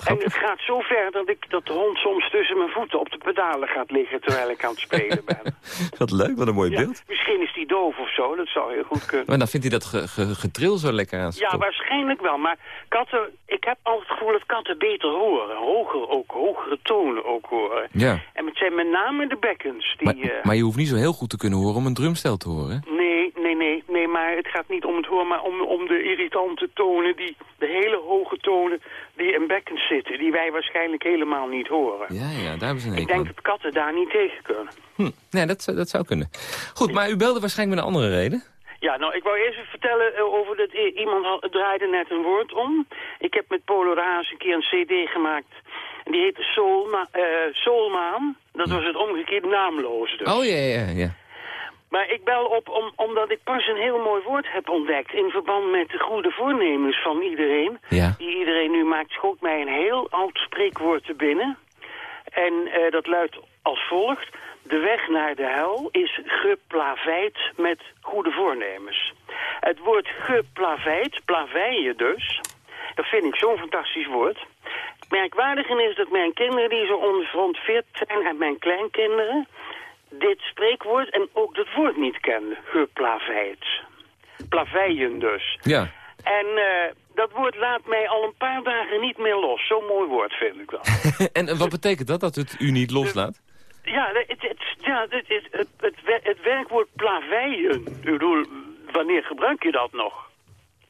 En het gaat zo ver dat, ik, dat de hond soms tussen mijn voeten op de pedalen gaat liggen terwijl ik aan het spelen ben. [LAUGHS] Wat leuk, wat een mooi Ja, beeld. misschien is die doof of zo, dat zou heel goed kunnen. Maar dan vindt hij dat ge, ge- getril zo lekker aan zijn Ja, waarschijnlijk wel. Maar katten, ik heb altijd het gevoel dat katten beter horen. Hoger ook, hogere tonen ook horen. Ja, En het zijn met name de bekkens die... maar, eh, maar je hoeft niet zo heel goed te kunnen horen om een drumstel te horen. Nee, nee, nee, nee, maar het gaat niet om het horen, maar om, om de irritante tonen, die, de hele hoge tonen die in bekkens zitten, die wij waarschijnlijk helemaal niet horen. Ja, ja, daar hebben ze een Ik denk dat katten daar niet tegen kunnen. Hm, nee, dat, zou- dat zou kunnen. Goed, maar u belde waarschijnlijk met een andere reden. Ja, nou, ik wou eerst even vertellen eh, over dat iemand had, draaide net een woord om. Ik heb met Polo de Haas een keer een cd gemaakt. En die heette Soulma eh, Soulmaan. Dat was het omgekeerd naamloze dus. Oh, ja, ja, ja. Maar ik bel op om, omdat ik pas een heel mooi woord heb ontdekt... in verband met de goede voornemens van iedereen. Ja. Die iedereen nu maakt, schoot mij een heel oud spreekwoord te binnen. En eh, dat luidt als volgt. De weg naar de hel is geplaveid met goede voornemens. Het woord geplaveid, plaveien dus... dat vind ik zo'n fantastisch woord. Het merkwaardige is dat mijn kinderen die zo onrond fit zijn... en mijn kleinkinderen dit spreekwoord en ook dat woord niet kenden. Geplaveid. Plaveien dus. Ja. En eh, dat woord laat mij al een paar dagen niet meer los. Zo'n mooi woord vind ik wel. [LAUGHS] en wat betekent dat, dat het u niet loslaat? ja, het, het, ja het, het, het, het, wer- het werkwoord plaveien. Ik bedoel, wanneer gebruik je dat nog?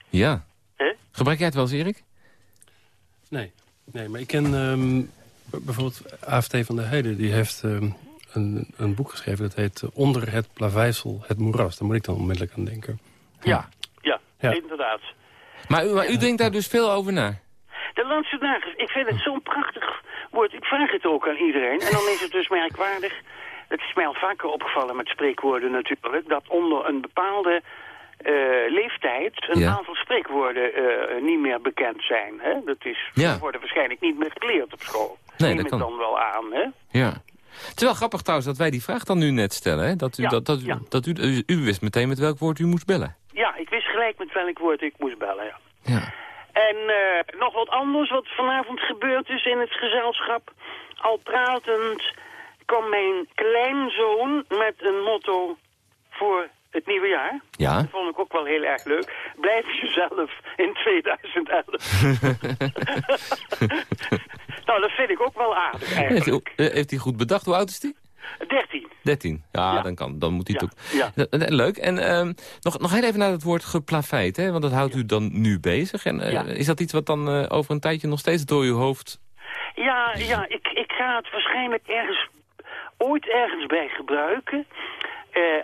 Ja. Hè? Gebruik jij het wel eens, Erik? Nee, nee maar ik ken ehm, bijvoorbeeld AFT van der Heijden. Die heeft ehm, een, een boek geschreven dat heet eh, Onder het plaveisel, het moeras. Daar moet ik dan onmiddellijk aan denken. Ja, ja, Ja. inderdaad. Maar u, maar u denkt daar dus veel over na? De laatste dagen, ik vind het zo'n prachtig woord. Ik vraag het ook aan iedereen. En dan is het dus merkwaardig. Het is mij al vaker opgevallen met spreekwoorden natuurlijk... dat onder een bepaalde eh, leeftijd een Ja. aantal spreekwoorden eh, niet meer bekend zijn. Hè? Dat is, Ja. worden waarschijnlijk niet meer geleerd op school. Nee, Neem dat kan. dan wel aan, hè? Ja. Het is wel grappig trouwens dat wij die vraag dan nu net stellen. Hè? Dat, u, Ja, dat, dat, ja. dat u, u, u wist meteen met welk woord u moest bellen. Ja, ik wist gelijk met welk woord ik moest bellen, ja. Ja. En eh, nog wat anders wat vanavond gebeurd is in het gezelschap. Al pratend kwam mijn kleinzoon met een motto voor het nieuwe jaar. Ja. Dat vond ik ook wel heel erg leuk. Blijf jezelf in 2011. [LAUGHS] [LAUGHS] nou, dat vind ik ook wel aardig Heeft, hij, eigenlijk. eh, heeft hij goed bedacht? Hoe oud is hij? 13. 13. Ja, Ja. Dan, kan, dan moet hij Ja, ook... ja. Leuk. En ehm, nog, nog heel even naar het woord geplaveid. Hè? Want dat houdt u dan nu bezig. En, eh. Is dat iets wat dan eh, over een tijdje nog steeds door uw hoofd... Ja, ja ik, ik ga het waarschijnlijk ergens, ooit ergens bij gebruiken.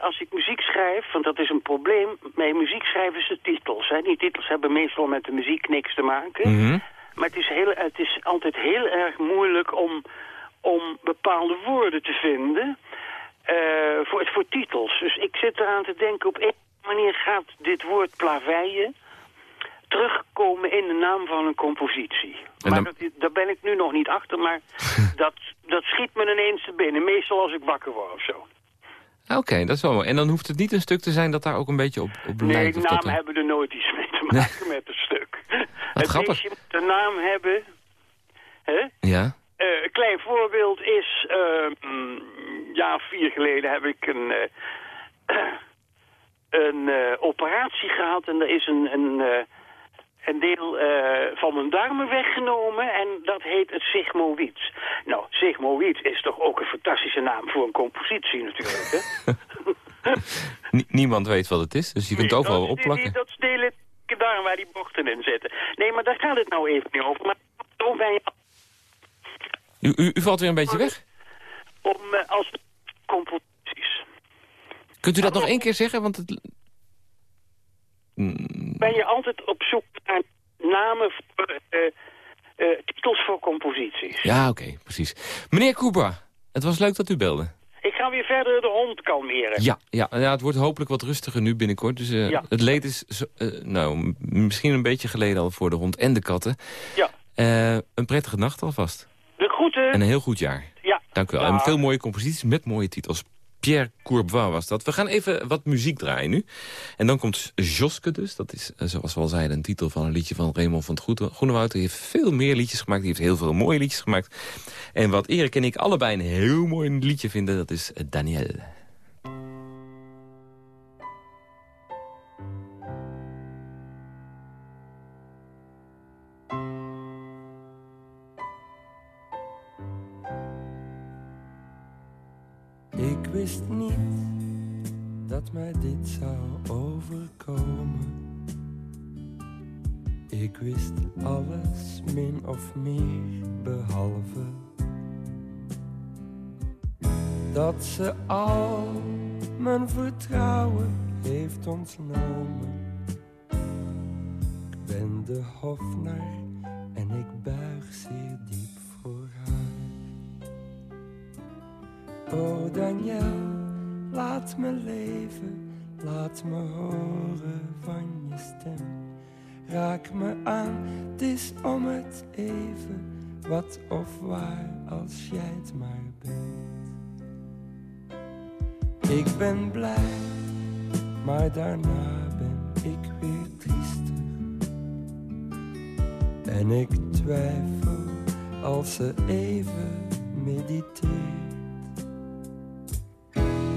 Als ik muziek schrijf, want dat is een probleem. Bij muziek schrijven ze titels. Hè. Die titels hebben meestal met de muziek niks te maken. Mhm. Maar het is, heel, het is altijd heel erg moeilijk om, om bepaalde woorden te vinden eh, voor, voor titels. Dus ik zit eraan te denken, op een manier gaat dit woord plaveien terugkomen in de naam van een compositie. Maar dat, daar ben ik nu nog niet achter, maar [LAUGHS] dat, dat schiet me ineens te binnen. Meestal als ik wakker word of zo. Oké, dat is wel mooi. En dan hoeft het niet een stuk te zijn dat daar ook een beetje op, op Nee, lijkt. dat namen hebben er nooit iets mee [LAUGHS] maken met het stuk. het grappig. moet een naam hebben. Hè? Ja. Eh, een klein voorbeeld is, een jaar of vier geleden heb ik een, eh, [CLEARS THROAT] een eh, operatie gehad en er is een, een, een deel van mijn darmen weggenomen en dat heet het sigmoïd. Nou, sigmoïd is toch ook een fantastische naam voor een compositie natuurlijk, hè? [LAUGHS] Nie- niemand weet wat het is, dus je kunt het overal opplakken. die- dat is waar die bochten in zitten. Nee, maar daar gaat het nou even niet over. Maar om, bij, U, u, u valt weer een beetje weg. om eh, als composities. Kunt u dat nog één keer zeggen? Want het... Mm, ben je altijd op zoek naar namen voor, eh, eh, titels voor composities. Ja, oké, precies. Meneer Cooper, het was leuk dat u belde. Ik ga weer verder de hond kalmeren. Ja, ja, ja, het wordt hopelijk wat rustiger nu binnenkort. Dus eh, Ja. het leed is zo- eh, nou, misschien een beetje geleden al voor de hond en de katten. Ja. Eh, een prettige nacht alvast. De groeten. En een heel goed jaar. Ja. Dank u wel. En veel mooie composities met mooie titels. Pierre Courbois was dat. We gaan even wat muziek draaien nu. En dan komt Joske dus. Dat is, eh, zoals we al zeiden, een titel van een liedje van Raymond van het Groene- Groenewoud. Hij heeft veel meer liedjes gemaakt. Die heeft heel veel mooie liedjes gemaakt. En wat Erik en ik allebei een heel mooi liedje vinden, dat is Daniel. Wist niet dat mij dit zou overkomen. Ik wist alles min of meer behalve dat ze al mijn vertrouwen heeft ontnomen. Ik ben de hofnar en ik buig zeer diep Oh Daniel, laat me leven, laat me horen van je stem. Raak me aan, het is om het even, wat of waar als jij het maar bent. Ik ben blij, maar daarna ben ik weer triester. En ik twijfel als ze even mediteert.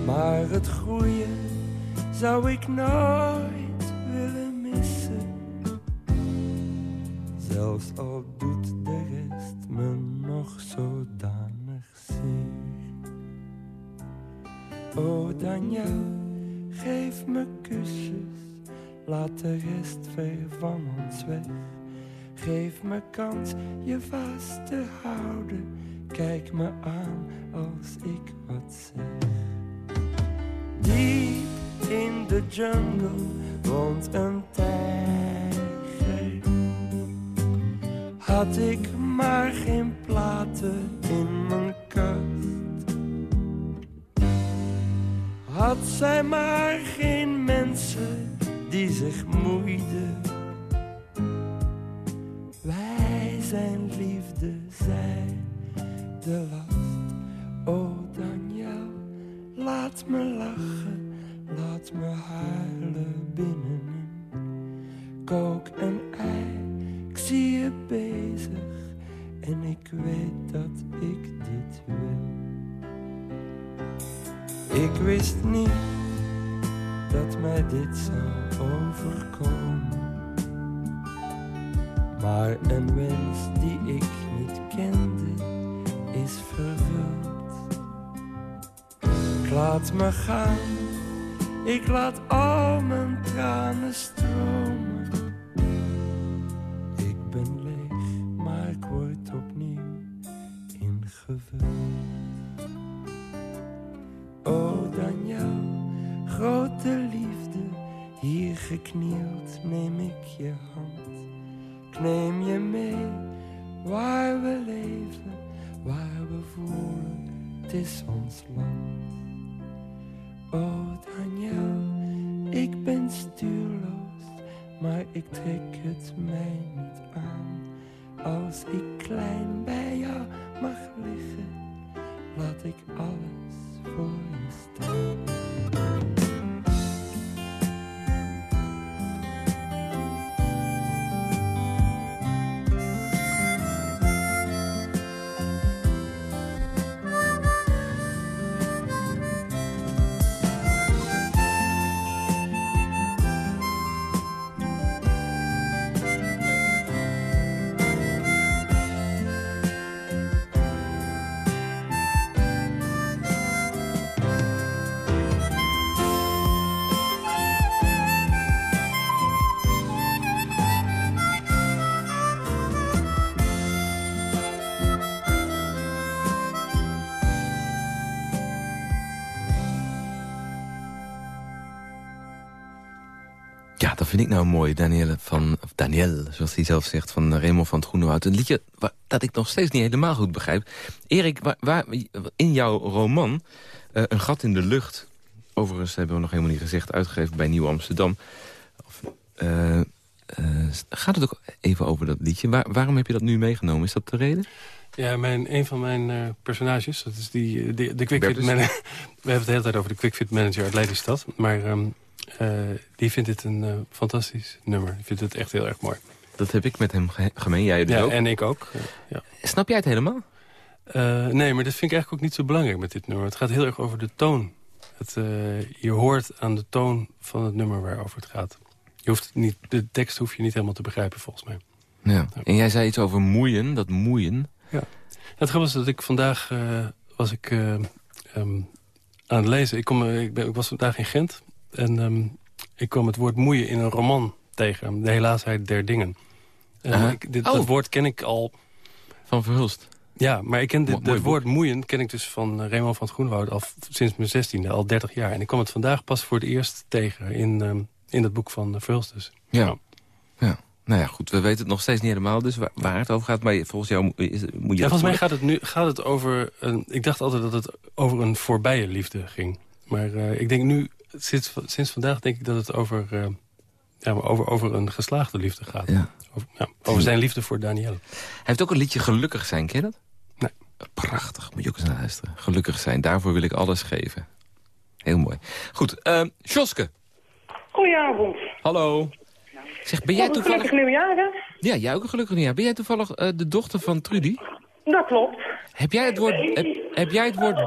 Maar het groeien zou ik nooit willen missen. Zelfs al doet de rest me nog zodanig zeer. Oh Daniel, geef me kusjes, laat de rest ver van ons weg. Geef me kans je vast te houden, kijk me aan als ik wat zeg. Diep in de jungle woont een tijger. Had ik maar geen platen in mijn kast. Had zij maar geen mensen die zich moeiden. Wij zijn liefde, zij de last. Oh laat me lachen, laat me huilen binnenin. Kook een ei, ik zie je bezig en ik weet dat ik dit wil. Ik wist niet dat mij dit zou overkomen. Maar een wens die ik niet kende is vervuld. Laat me gaan, ik laat al mijn tranen stromen. Ik ben leeg, maar ik word opnieuw ingevuld. Oh Daniel, grote liefde, hier geknield neem ik je hand. Ik neem je mee waar we leven, waar we voelen, het is ons land. Maar ik trek het mij niet aan. Als ik klein bij jou mag liggen, laat ik alles voor je staan. Mooi, Danielle van, of Daniel, zoals hij zelf zegt, van Raymond van het Groenewoud. Een liedje waar, dat ik nog steeds niet helemaal goed begrijp. Erik, waar, waar, in jouw roman, eh, Een gat in de lucht... overigens hebben we nog helemaal niet gezegd, uitgegeven bij Nieuw Amsterdam... Of, eh, eh, gaat het ook even over dat liedje? Waar, waarom heb je dat nu meegenomen? Is dat de reden? Ja, mijn, een van mijn personages, dat is die, de, de quickfit manager. [LAUGHS] We hebben het de hele tijd over de quickfit manager uit Lelystad. Maar eh, die vindt dit een eh, fantastisch nummer. Die vindt het echt heel erg mooi. Dat heb ik met hem ge- gemeen, jij dus ja, ook. en ik ook. eh, ja. Snap jij het helemaal? Eh, nee, maar dat vind ik eigenlijk ook niet zo belangrijk met dit nummer. Het gaat heel erg over de toon. Het, eh, je hoort aan de toon van het nummer waarover het gaat. Je hoeft het niet, de tekst hoef je niet helemaal te begrijpen, volgens mij. Ja. En jij zei iets over moeien, dat moeien. Het grappige is dat ik vandaag eh, was ik eh, ehm, aan het lezen. Ik, kom, eh, ik, ben, ik was vandaag in Gent en ehm, ik kwam het woord moeien in een roman tegen. De helaasheid der dingen. Ik, dit, Oh. Dat woord ken ik al... Van Verhulst. Ja, maar ik ken dit, boek. woord moeien ken ik dus van uh, Raymond van het Groenwoud al sinds mijn zestiende, al 30 jaar. En ik kwam het vandaag pas voor het eerst tegen in, ehm, in het boek van uh, Verhulst dus. Ja. ja. Nou ja, goed, we weten het nog steeds niet helemaal, dus waar, waar het over gaat. Maar volgens jou is, moet je Ja, dat volgens mij gaat het nu gaat het over... Een, ik dacht altijd dat het over een voorbije liefde ging. Maar eh, ik denk nu, sinds, sinds vandaag denk ik dat het over, eh, ja, maar over, over een geslaagde liefde gaat. Ja. Over, ja, over zijn liefde voor Danielle. Hij heeft ook een liedje Gelukkig zijn, ken je dat? Nee. Prachtig, moet je ook eens naar luisteren. Gelukkig zijn, daarvoor wil ik alles geven. Heel mooi. Goed, uh, Sjoske. Goedenavond. Hallo. Zeg, ben jij toevallig... gelukkig nieuwjaar, hè? Ja, jij ook een gelukkig nieuwjaar. Ben jij toevallig eh, de dochter van Trudy? Dat klopt. Heb jij het woord... Heb, heb jij het woord...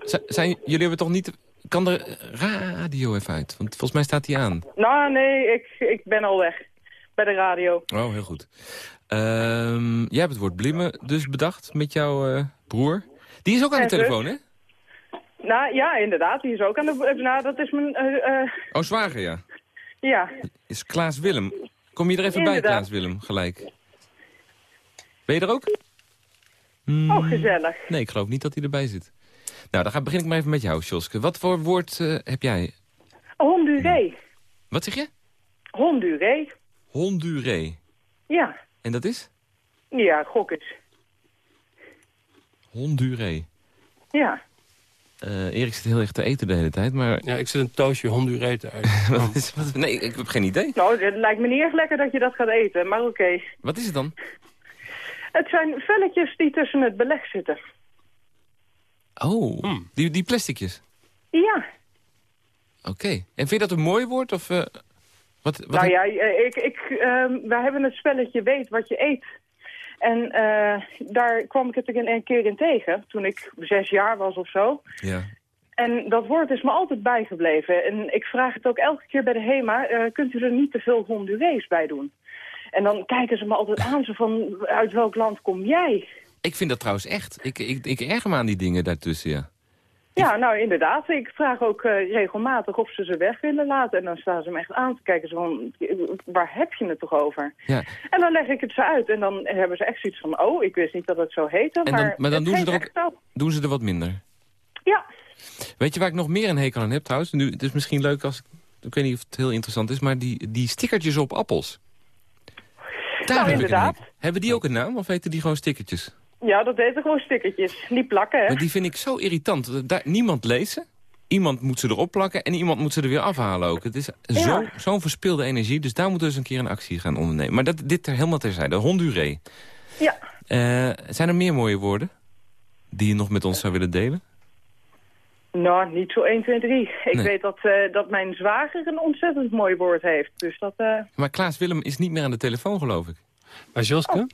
Z- Zijn, jullie hebben toch niet... Kan de radio even uit? Want volgens mij staat die aan. Nou, nee, ik, ik ben al weg. Bij de radio. Oh, heel goed. Ehm, jij hebt het woord blimmen dus bedacht met jouw eh, broer. Die is ook aan de En telefoon, hè? Nou, ja, inderdaad. Die is ook aan de... Nou, dat is mijn... eh, eh, Oh, zwager, ja. ja. Is Klaas Willem. Kom je er even bij. Klaas Willem, gelijk? Ben je er ook? Oh, gezellig. Nee, ik geloof niet dat hij erbij zit. Nou, dan ga, begin ik maar even met jou, Sjoske. Wat voor woord eh, heb jij? Honduree. Wat zeg je? Honduree. Honduree. Ja. En dat is? Ja, gok eens. Honduree. Ja. Eh Erik zit heel erg te eten de hele tijd, maar... Ja, ik zit een toastje honduree te eten. [LAUGHS] wat is, wat, nee, ik heb geen idee. Nou, het lijkt me niet echt lekker dat je dat gaat eten, maar oké. Wat is het dan? Het zijn velletjes die tussen het beleg zitten. Oh, die, die plasticjes. Ja. Oké. En vind je dat een mooi woord? Of, eh, wat, wat nou ja, eh, ik, ik, ehm, wij hebben het spelletje Weet wat je eet. En eh, daar kwam ik het een, een keer in tegen, toen ik zes jaar was of zo. Ja. En dat woord is me altijd bijgebleven. En ik vraag het ook elke keer bij de HEMA, eh, kunt u er niet te veel Hondurees bij doen? En dan kijken ze me altijd aan, zo van, uit welk land kom jij? Ik vind dat trouwens echt. Ik, ik, ik erger me aan die dingen daartussen, ja. Ja, nou inderdaad. Ik vraag ook eh, regelmatig of ze ze weg willen laten. En dan staan ze me echt aan te kijken. Zo van, waar heb je het toch over? ja. En dan leg ik het ze uit. En dan hebben ze echt zoiets van... Oh, ik wist niet dat het zo heette. En maar dan, maar dan het doen, ze er ook, doen ze er wat minder. Ja. Weet je waar ik nog meer een hekel aan heb trouwens? Nu, het is misschien leuk als... Ik weet niet of het heel interessant is, maar die, die stickertjes op appels. Daar Nou, heb inderdaad. Hebben die ook een naam of heten die gewoon stickertjes? Ja, dat heten gewoon stickertjes. Die plakken, hè? Maar die vind ik zo irritant. Daar, niemand leest ze. Iemand moet ze erop plakken en iemand moet ze er weer afhalen ook. Het is zo- zo'n verspilde energie, dus daar moeten we eens een keer een actie gaan ondernemen. Maar dat, dit er helemaal terzijde, Honduree. Ja. Eh, zijn er meer mooie woorden die je nog met ons zou willen delen? Nou, niet zo 1, 2, 3. Ik Nee. weet dat, eh, dat mijn zwager een ontzettend mooi woord heeft. Dus dat... eh, Maar Klaas Willem is niet meer aan de telefoon, geloof ik. Maar Joske,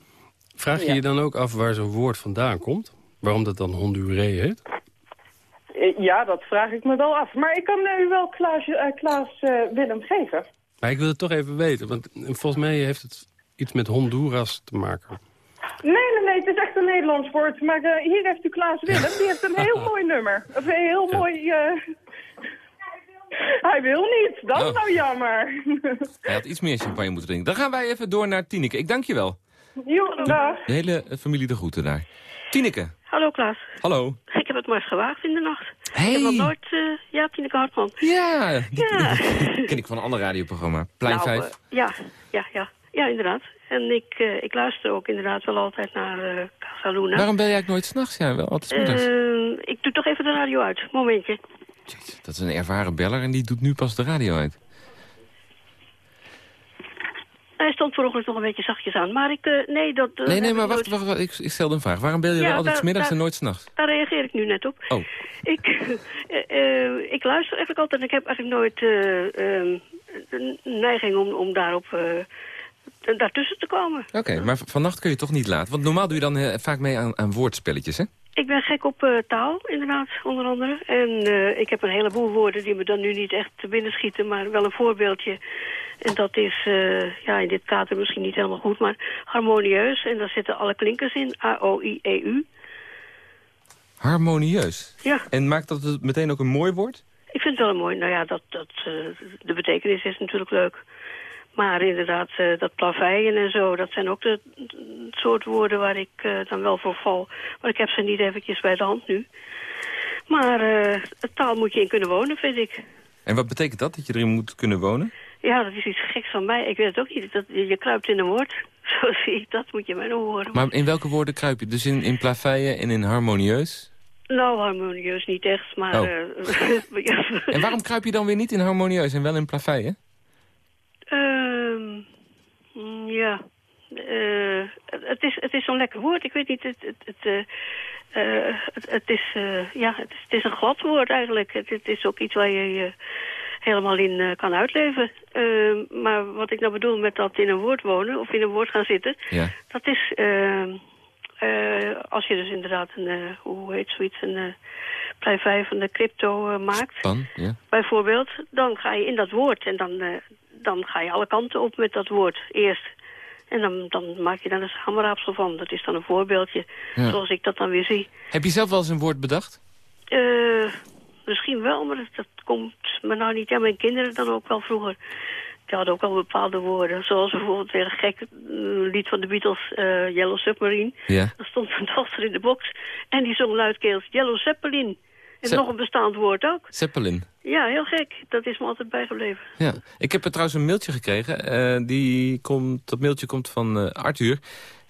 vraag je Ja. je dan ook af waar zo'n woord vandaan komt? Waarom dat dan honduree heet? eh, ja, dat vraag ik me wel af. Maar ik kan eh, u wel Klaas, eh, Klaas eh, Willem geven. Maar ik wil het toch even weten, want volgens mij heeft het iets met Honduras te maken. Nee, nee, nee, het is echt een Nederlands woord. Maar eh, hier heeft u Klaas [LAUGHS] Willem, die heeft een heel mooi nummer. Of een heel mooi... eh, Hij wil niet, dat is Oh. nou jammer. Hij had iets meer champagne moeten drinken. Dan gaan wij even door naar Tineke. Ik dank je wel. Jo, dag. De hele familie de groeten daar. Tineke, Hallo Klaas. hallo. Ik heb het maar eens gewaagd in de nacht. Hey. Ik heb nog nooit... eh, ja, Tineke Hartman. Ja, Ja. ken ik van een ander radioprogramma. Plein Nou, 5. eh, ja, ja, ja. Ja, inderdaad. En ik, eh, ik luister ook inderdaad wel altijd naar Casa Luna. Waarom bel jij eigenlijk nooit s'nachts? Ja, wel altijd 's middags. Eh, ik doe toch even de radio uit. Momentje. Dat is een ervaren beller en die doet nu pas de radio uit. Hij stond voor ongeluk nog een beetje zachtjes aan. Maar ik, eh, nee, dat... eh, Nee, nee, maar wacht, wacht, wacht ik, ik stelde een vraag. Waarom bel je Ja, wel altijd daar- 's middags daar- en nooit s'nachts? Daar reageer ik nu net op. Oh. Ik, [LAUGHS] eh, ik luister eigenlijk altijd. Ik heb eigenlijk nooit eh, ehm, een neiging om, om daarop daartussen te komen. Oké, maar vannacht kun je toch niet laten. Want normaal doe je dan vaak mee aan, aan woordspelletjes, hè? Ik ben gek op eh, taal, inderdaad, onder andere. En eh, ik heb een heleboel woorden die me dan nu niet echt te binnen schieten, maar wel een voorbeeldje. En dat is, eh, ja, in dit kader misschien niet helemaal goed, maar harmonieus. En daar zitten alle klinkers in, A-O-I-E-U. Harmonieus. Ja. En maakt dat het meteen ook een mooi woord? Ik vind het wel mooi. Nou ja, dat, dat, de betekenis is natuurlijk leuk. Maar inderdaad, eh, dat plaveien en zo, dat zijn ook de, het soort woorden waar ik eh, dan wel voor val. Maar ik heb ze niet eventjes bij de hand nu. Maar eh, het taal moet je in kunnen wonen, vind ik. En wat betekent dat, dat je erin moet kunnen wonen? Ja, dat is iets geks van mij. Ik weet het ook niet. Dat, je kruipt in een woord. [LAUGHS] Zo zie ik dat, moet je mij nog horen. Maar in welke woorden kruip je? Dus in, in plaveien en in harmonieus? Nou, harmonieus niet echt, maar... Oh. [LAUGHS] En waarom kruip je dan weer niet in harmonieus en wel in plaveien? Ja, Eh, het, is, het is zo'n lekker woord. Ik weet niet, het, het, het, eh, eh, het, het is, eh, ja, het is, het is een glad woord eigenlijk. Het, het is ook iets waar je je helemaal in kan uitleven. Maar wat ik nou bedoel met dat in een woord wonen of in een woord gaan zitten... Ja. dat is ehm, eh, als je dus inderdaad een, hoe heet zoiets, een uh, pleivij van de crypto maakt ja. bijvoorbeeld, dan ga je in dat woord en dan, dan ga je alle kanten op met dat woord eerst. En dan, dan maak je daar een samenraapsel van. Dat is dan een voorbeeldje, Ja. zoals ik dat dan weer zie. Heb je zelf wel eens een woord bedacht? Eh, misschien wel, maar dat, dat komt me nou niet. Ja, mijn kinderen dan ook wel vroeger. Die hadden ook al bepaalde woorden. Zoals bijvoorbeeld weer een gek eh, lied van de Beatles, eh, Yellow Submarine. Ja. Daar stond mijn dochter in de box. En die zong luidkeels Yellow Zeppelin. En Ze- nog een bestaand woord ook. Zeppelin. Ja, heel gek. Dat is me altijd bijgebleven. Ja. Ik heb er trouwens een mailtje gekregen. Eh, die komt, dat mailtje komt van eh, Arthur.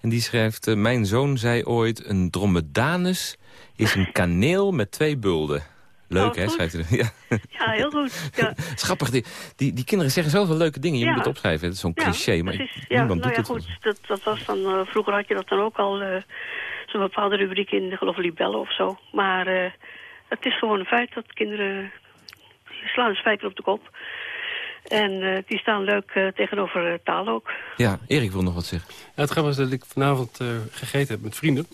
En die schrijft... eh, mijn zoon zei ooit... een dromedanus is een kaneel met twee bulden. Leuk, Oh, hè? Schrijft hij. [LAUGHS] Ja. Ja, heel goed. Ja. [LAUGHS] Schappig. Die, die, die kinderen zeggen zoveel leuke dingen. Je Ja. moet het opschrijven. Het is zo'n Ja, cliché, maar precies. ja, nou ja, het. goed. Dat, dat was dan, vroeger had je dat dan ook al, zo'n bepaalde rubriek in, ik geloof libellen of zo. Maar het is gewoon een feit dat kinderen die slaan een spijker op de kop. En eh, die staan leuk eh, tegenover eh, taal ook. Ja, Erik wil nog wat zeggen. Ja, het grappige is dat ik vanavond eh, gegeten heb met vrienden.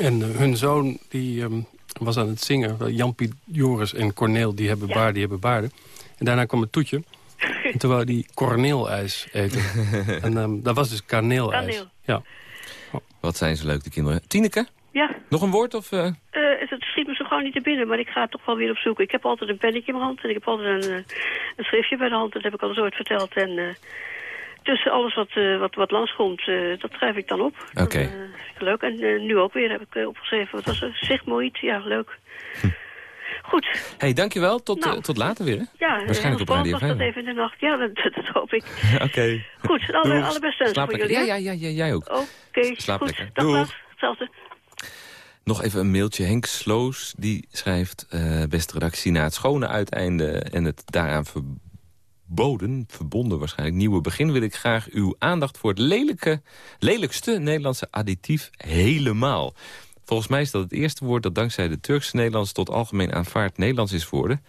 En eh, hun zoon die ehm, was aan het zingen. Wel, Jampie, Joris en Corneel die hebben baarden, die hebben baarden. En daarna kwam het toetje. En toen wou die corneelijs eten. [LAUGHS] en ehm, dat was dus kaneelijs. Kaneel. Ja. Wat zijn ze leuk, de kinderen. Tineke, Ja, nog een woord? Of, zo gauw niet te binnen, maar ik ga het toch wel weer opzoeken. Ik heb altijd een pennetje in mijn hand en ik heb altijd een, eh, een schriftje bij de hand. Dat heb ik al eens ooit verteld. En eh, tussen alles wat, eh, wat, wat langskomt, eh, dat schrijf ik dan op. Oké. leuk. En nu ook weer heb ik opgeschreven. Wat was er? Sigmoid. Ja, leuk. Goed. hey, dankjewel. Tot, Nou. tot later weer, hè? Ja, Waarschijnlijk op Radio was dat 5. even in de nacht. Ja, dat, dat hoop ik. [LAUGHS] Oké. Goed, alle, allerbeste voor jullie. Ja, ja, ja, ja, jij ook. Oké, Slaap goed. lekker. Dag. Hetzelfde. Nog even een mailtje. Henk Sloos die schrijft... eh, beste redactie, na het schone uiteinde en het daaraan verboden... verbonden waarschijnlijk nieuwe begin... wil ik graag uw aandacht voor het lelijke, lelijkste Nederlandse additief helemaal. Volgens mij is dat het eerste woord dat dankzij de Turkse Nederlands... tot algemeen aanvaard Nederlands is geworden.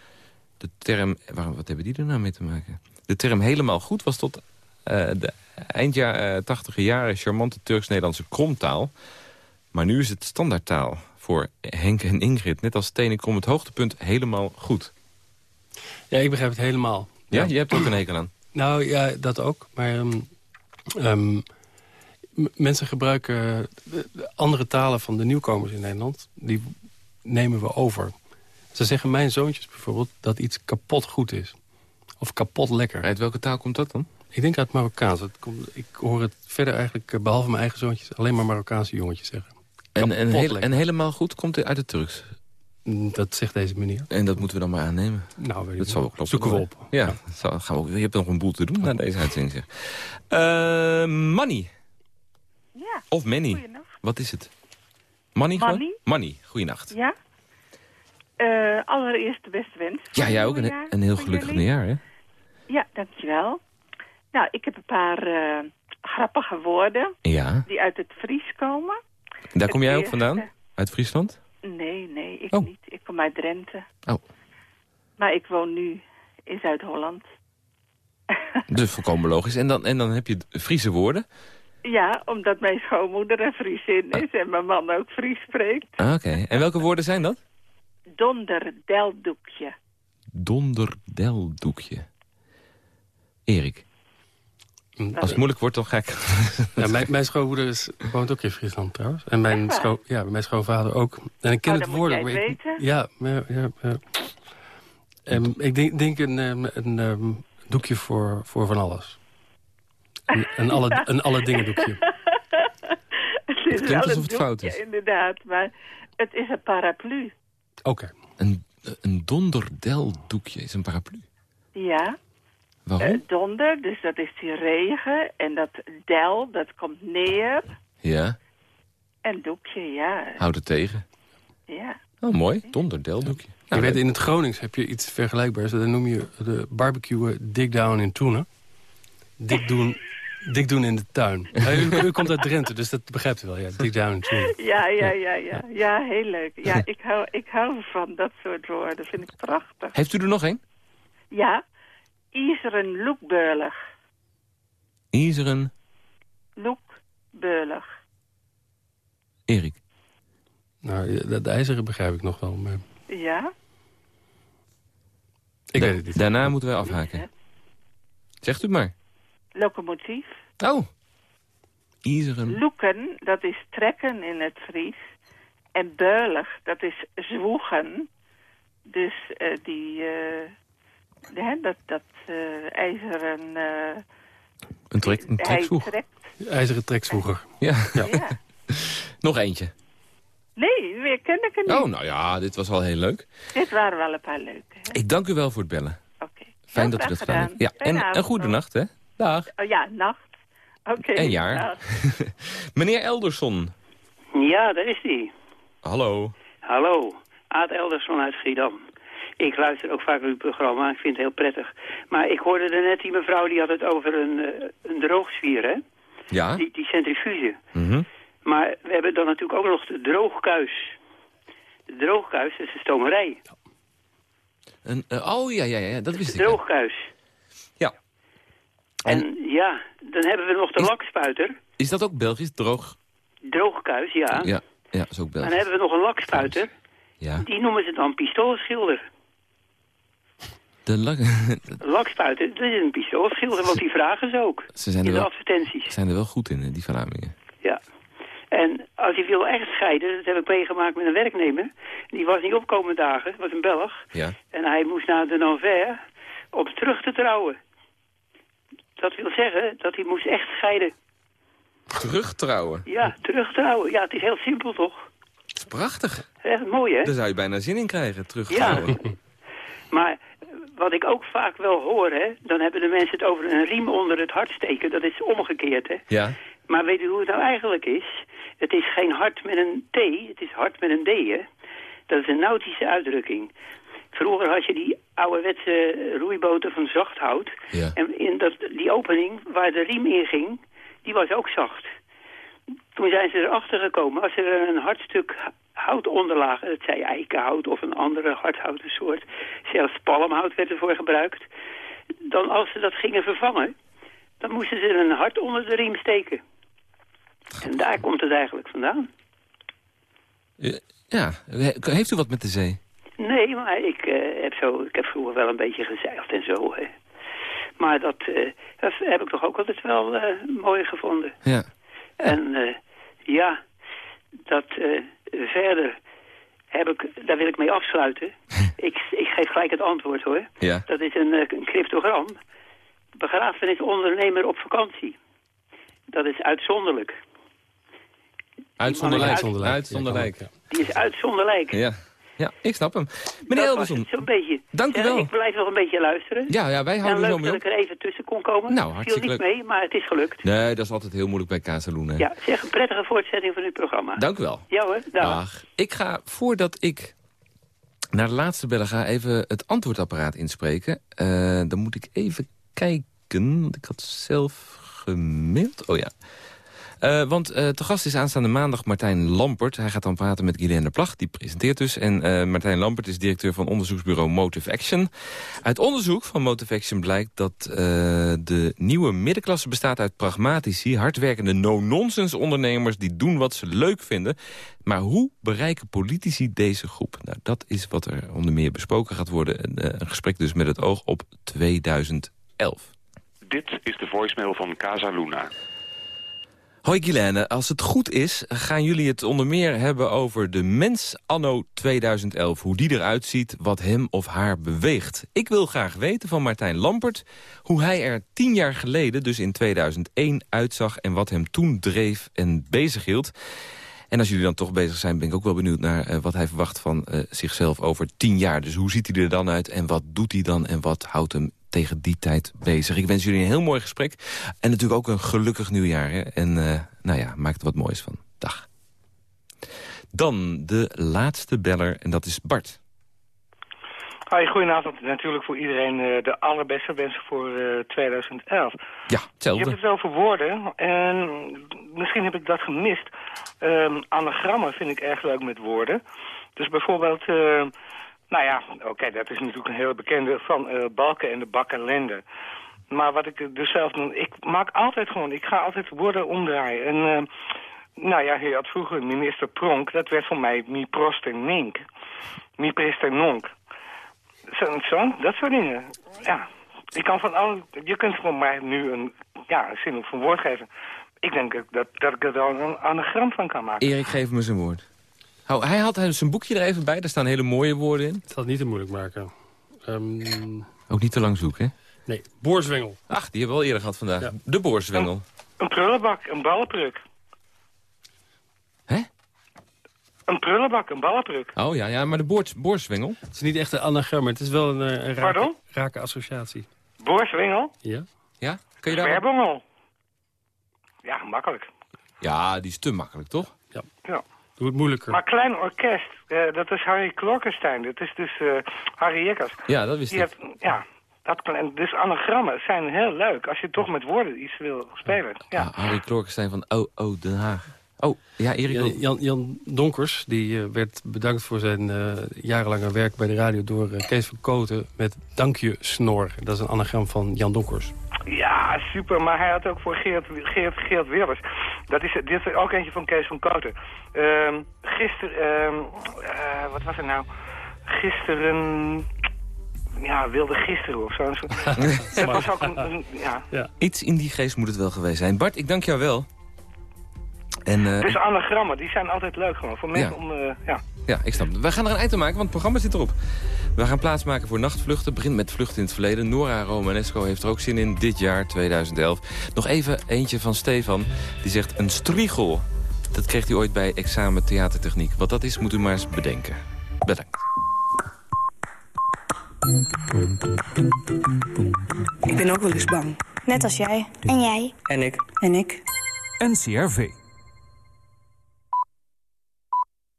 De term... Waarom, wat hebben die er nou mee te maken? De term helemaal goed was tot eh, de eindjaar 80 jaren... charmante Turks-Nederlandse kromtaal... Maar nu is het standaardtaal voor Henk en Ingrid. Net als Tenekom het hoogtepunt helemaal goed. ja, ik begrijp het helemaal. Ja, je hebt er ook een hekel aan. Nou ja, dat ook. Maar ehm, ehm, mensen gebruiken de andere talen van de nieuwkomers in Nederland. Die nemen we over. Ze zeggen mijn zoontjes bijvoorbeeld dat iets kapot goed is. Of kapot lekker. Uit welke taal komt dat dan? Ik denk uit Marokkaans. Komt, ik hoor het verder eigenlijk, eh, behalve mijn eigen zoontjes... alleen maar Marokkaanse jongetjes zeggen. En, en, heel- helemaal goed komt uit het Turks. Dat zegt deze meneer. En dat moeten we dan maar aannemen. Nou, weet dat zal niet. wel kloppen. Zoeken we op. Ja, zal- gaan we ook, je hebt nog een boel te doen na deze uitzending. Zeg. Eh, Manny. Ja. Of Manny. Goeienacht. Wat is het? Manny? Manny. Manny, goeienacht. Ja? Eh, allereerst de beste wens. Ja, jij ook een, een heel gelukkig nieuwjaar, hè? Ja, dankjewel. Nou, ik heb een paar eh, grappige woorden Ja. die uit het Fries komen. Daar kom jij ook vandaan? Uit Friesland? Nee, nee, ik Oh. niet. Ik kom uit Drenthe. Oh. Maar ik woon nu in Zuid-Holland. [LAUGHS] Dus volkomen logisch. En dan, en dan heb je Friese woorden. Ja, omdat mijn schoonmoeder een Friesin is en mijn man ook Fries spreekt. Ah, Oké. En welke woorden zijn dat? Donderdeldoekje. Donderdeldoekje. Erik. Als het moeilijk wordt, dan ga ik... [LAUGHS] Ja, mijn, mijn schoonmoeder is, woont ook in Friesland trouwens. En mijn, scho ja, mijn schoonvader ook. En ik ken Oh, het woord ook. jij maar het. Ja, ja, ja. ja. Ehm, ik denk, denk een, ehm, een ehm, doekje voor, voor van alles. Een, een, alle, Ja. een alle dingen doekje. [LAUGHS] het is wel alsof een het fout doekje, is. inderdaad. Maar het is een paraplu. Oké. Een, een donderdeldoekje is een paraplu. Ja. Waarom? Eh, donder, dus dat is die regen. En dat del, dat komt neer. Ja, En doekje, ja. houd het tegen. Ja. Oh, mooi. Donderdeldoekje. Je Nou, weet, leuk. in het Gronings heb je iets vergelijkbaars. Dat noem je de barbecuen dig down in Toenen. Dik doen, dik doen in de tuin. U, u komt uit Drenthe, dus dat begrijpt u wel. Ja, dig down in Toenen. Ja, ja, ja, ja. Ja, heel leuk. Ja, ik hou, ik hou van dat soort woorden. vind ik prachtig. Heeft u er nog één? Ja. Iseren loekbeulig. Iseren Loekbeulig. Erik. Nou, dat ijzeren begrijp ik nog wel, maar Ja? ik Da- weet het niet. Daarna moeten wij afhaken. Zegt u het maar. Locomotief. Oh. Iseren. Loeken, dat is trekken in het Fries. En beulig, dat is zwoegen. Dus eh, die, eh, hè, dat, dat eh, ijzeren... eh, Een, trek, een trekt. IJzeren trekswoeger. Ja. Ja. Ja. [LAUGHS] Nog eentje. Nee, meer ken ik er niet. Oh, nou ja, dit was al heel leuk. Dit waren wel een paar leuke. Hè? Ik dank u wel voor het bellen. Oké. Fijn dat u dat gedaan. Ja, en een goede nacht, hè? Dag. Oh, ja, nacht. Oké. En jaar. [LAUGHS] Meneer Elderson. Ja, daar is hij. Hallo. Hallo, Aad Elderson uit Schiedam. Ik luister ook vaak naar uw programma, ik vind het heel prettig. Maar ik hoorde er net die mevrouw, die had het over een, eh, een droogzwier, hè? Ja? Die, die centrifuge. Mhm. Maar we hebben dan natuurlijk ook nog de droogkuis. De droogkuis, is de stomerij. Een, eh, oh, ja, ja, ja, dat wist De ik. droogkuis. Ja. En ja, dan hebben we nog de Is- lakspuiter. Is dat ook Belgisch? Droog? Droogkuis, ja. Ja, ja, dat is ook En dan Belgisch. hebben we nog een lakspuiter. Ja. Die noemen ze dan pistoolschilder. De lak... [LAUGHS] Lakspuiter, dat is een pistoolschilder, want die vragen ze ook. Ze zijn in er, de wel, advertenties. zijn er wel goed in, die Vlamingen. Ja. En als hij wil echt scheiden, dat heb ik meegemaakt met een werknemer. Die was niet opkomende dagen, dat was een Belg. Ja. En hij moest naar de Nanvers om terug te trouwen. Dat wil zeggen dat hij moest echt scheiden. Terugtrouwen. Ja, terugtrouwen. Ja, het is heel simpel toch? Dat is prachtig. Echt mooi hè? Daar zou je bijna zin in krijgen, Ja. terugtrouwen. [LAUGHS] Maar eh, wat ik ook vaak wel hoor, hè, dan hebben de mensen het over een riem onder het hart steken. Dat is omgekeerd, hè. Ja. Maar weet u hoe het nou eigenlijk is? Het is geen hart met een T, het is hart met een D, hè. Dat is een nautische uitdrukking. Vroeger had je die ouderwetse roeiboten van zacht hout. Ja. En in dat, die opening waar de riem in ging, die was ook zacht. Toen zijn ze erachter gekomen, als er een hard stuk hout onder lag, het zij eikenhout of een andere hardhouten soort, zelfs palmhout werd ervoor gebruikt, dan als ze dat gingen vervangen, dan moesten ze een hart onder de riem steken. En daar komt het eigenlijk vandaan. Eh, Ja, heeft u wat met de zee? Nee, maar ik, eh, heb zo, ik heb vroeger wel een beetje gezeild en zo. Hè. Maar dat, eh, dat heb ik toch ook altijd wel mooi gevonden. Ja. En ja, dat verder heb ik, daar wil ik mee afsluiten. [LAUGHS] ik, ik geef gelijk het antwoord hoor. Ja. Dat is een, eh, een cryptogram. Begrafenisondernemer op vakantie. Dat is uitzonderlijk. Uitzonderlijk. Uitzonderlijk. Uitzonderlijk. Die is uitzonderlijk. Ja. Ja, ik snap hem. Meneer het Zo'n beetje. dank u Ja, wel. Ik blijf nog een beetje luisteren. Ja, ja, wij En houden zo mee dat op. ik er even tussen kon komen. Nou, Viel hartstikke niet leuk. mee, maar het is gelukt. Nee, dat is altijd heel moeilijk bij Casaluna. Ja, zeg een prettige voortzetting van uw programma. Dank u wel. Ja hoor, dag. Dag. Ik ga, voordat ik naar de laatste bellen ga, even het antwoordapparaat inspreken. Eh, dan moet ik even kijken, want ik had zelf gemaild. Oh ja. Eh, want eh te gast is aanstaande maandag Martijn Lampert. Hij gaat dan praten met Guylaine Plag, die presenteert dus. En eh, Martijn Lampert is directeur van onderzoeksbureau Motive Action. Uit onderzoek van Motive Action blijkt dat de nieuwe middenklasse bestaat uit pragmatici... hardwerkende no-nonsense ondernemers die doen wat ze leuk vinden. Maar hoe bereiken politici deze groep? Nou, dat is wat er onder meer besproken gaat worden. Een, een gesprek dus met het oog op 2011. Dit is de voicemail van Casa Luna. Hoi Guilaine, als het goed is gaan jullie het onder meer hebben over de mens anno 2011. Hoe die eruit ziet, wat hem of haar beweegt. Ik wil graag weten van Martijn Lampert hoe hij er tien jaar geleden, dus in 2001, uitzag... en wat hem toen dreef en bezighield. En als jullie dan toch bezig zijn, ben ik ook wel benieuwd naar eh, wat hij verwacht van eh, zichzelf over tien jaar. Dus hoe ziet hij er dan uit en wat doet hij dan en wat houdt hem tegen die tijd bezig. Ik wens jullie een heel mooi gesprek en natuurlijk ook een gelukkig nieuwjaar. Hè? En eh, nou ja, maak er wat moois van. Dag. Dan de laatste beller en dat is Bart. Hoi, goedenavond. Natuurlijk voor iedereen eh, de allerbeste wensen voor eh, 2011. Ja, Je hebt hetzelfde. het wel voor woorden en misschien heb ik dat gemist. Ehm, anagrammen vind ik erg leuk met woorden. Dus bijvoorbeeld, eh, nou ja, oké, dat is natuurlijk een hele bekende van eh, Balken en de Bakkenlende. Maar wat ik dus zelf doe, ik maak altijd gewoon, ik ga altijd woorden omdraaien. En eh, nou ja, je had vroeger minister Pronk, dat werd voor mij mi prost en nink. Mi prest en nonk. Zo, zo, dat soort dingen. Ja, ik kan van al, je kunt voor mij nu een, ja, een zin of een woord geven. Ik denk dat, dat, ik er dan een anagram van kan maken. Erik, geef me zijn woord. Oh, hij had zijn boekje er even bij, daar staan hele mooie woorden in. Ik zal het niet te moeilijk maken. Ehm, Ook niet te lang zoeken, hè? nee, boorzwengel. Ach, die hebben we al eerder gehad vandaag. De boorzwengel. Een prullenbak, een ballenpruk. Hè? Een prullenbak, een ballenpruk. Oh ja, ja maar de boors, boorzwengel? Het is niet echt een anagram, maar het is wel een, eh, een rake, Pardon? rake associatie. Boorswingel, Ja? Ja? Kun je daar... Ja, makkelijk. Ja, die is te makkelijk, toch? Ja. Ja. Doe het moeilijker. Maar klein orkest, eh, dat is Harry Klokkenstein. Dat is dus eh, Harry Jekkers. Ja, dat wist Die ik. heeft, ja, dat klein, dus anagrammen zijn heel leuk als je toch met woorden iets wil spelen. Ja. Ah, Harry Klorkenstein van Oh, oh, Den Haag. Oh, ja, Erik. Jan, Jan, Jan Donkers die, eh, werd bedankt voor zijn eh, jarenlange werk bij de radio... door Kees van Koten met Dankje Snor. Dat is een anagram van Jan Donkers. Ja, super. Maar hij had ook voor Geert, Geert, Geert Wilders. Dat is, dit is ook eentje van Kees van Koten. Ehm gisteren, ehm, eh, wat was het nou? Gisteren, ja, wilde gisteren of zo. dat [LAUGHS] was ook een, een- ja. Iets in die geest moet het wel geweest zijn. Bart, ik dank jou wel. En, Dus anagrammen, die zijn altijd leuk gewoon. Voor mensen Ja. om, eh, ja. Ja, ik snap het. We gaan er een eind aan maken, want het programma zit erop. We gaan plaatsmaken voor nachtvluchten. Het begint met vluchten in het verleden. Nora Romanesco heeft er ook zin in dit jaar, 2011. Nog even eentje van Stefan. Die zegt een striegel. Dat kreeg hij ooit bij examen theatertechniek. Wat dat is, moet u maar eens bedenken. Bedankt. Ik ben ook wel eens bang. Net als jij. En jij. En ik. En ik. NCRV.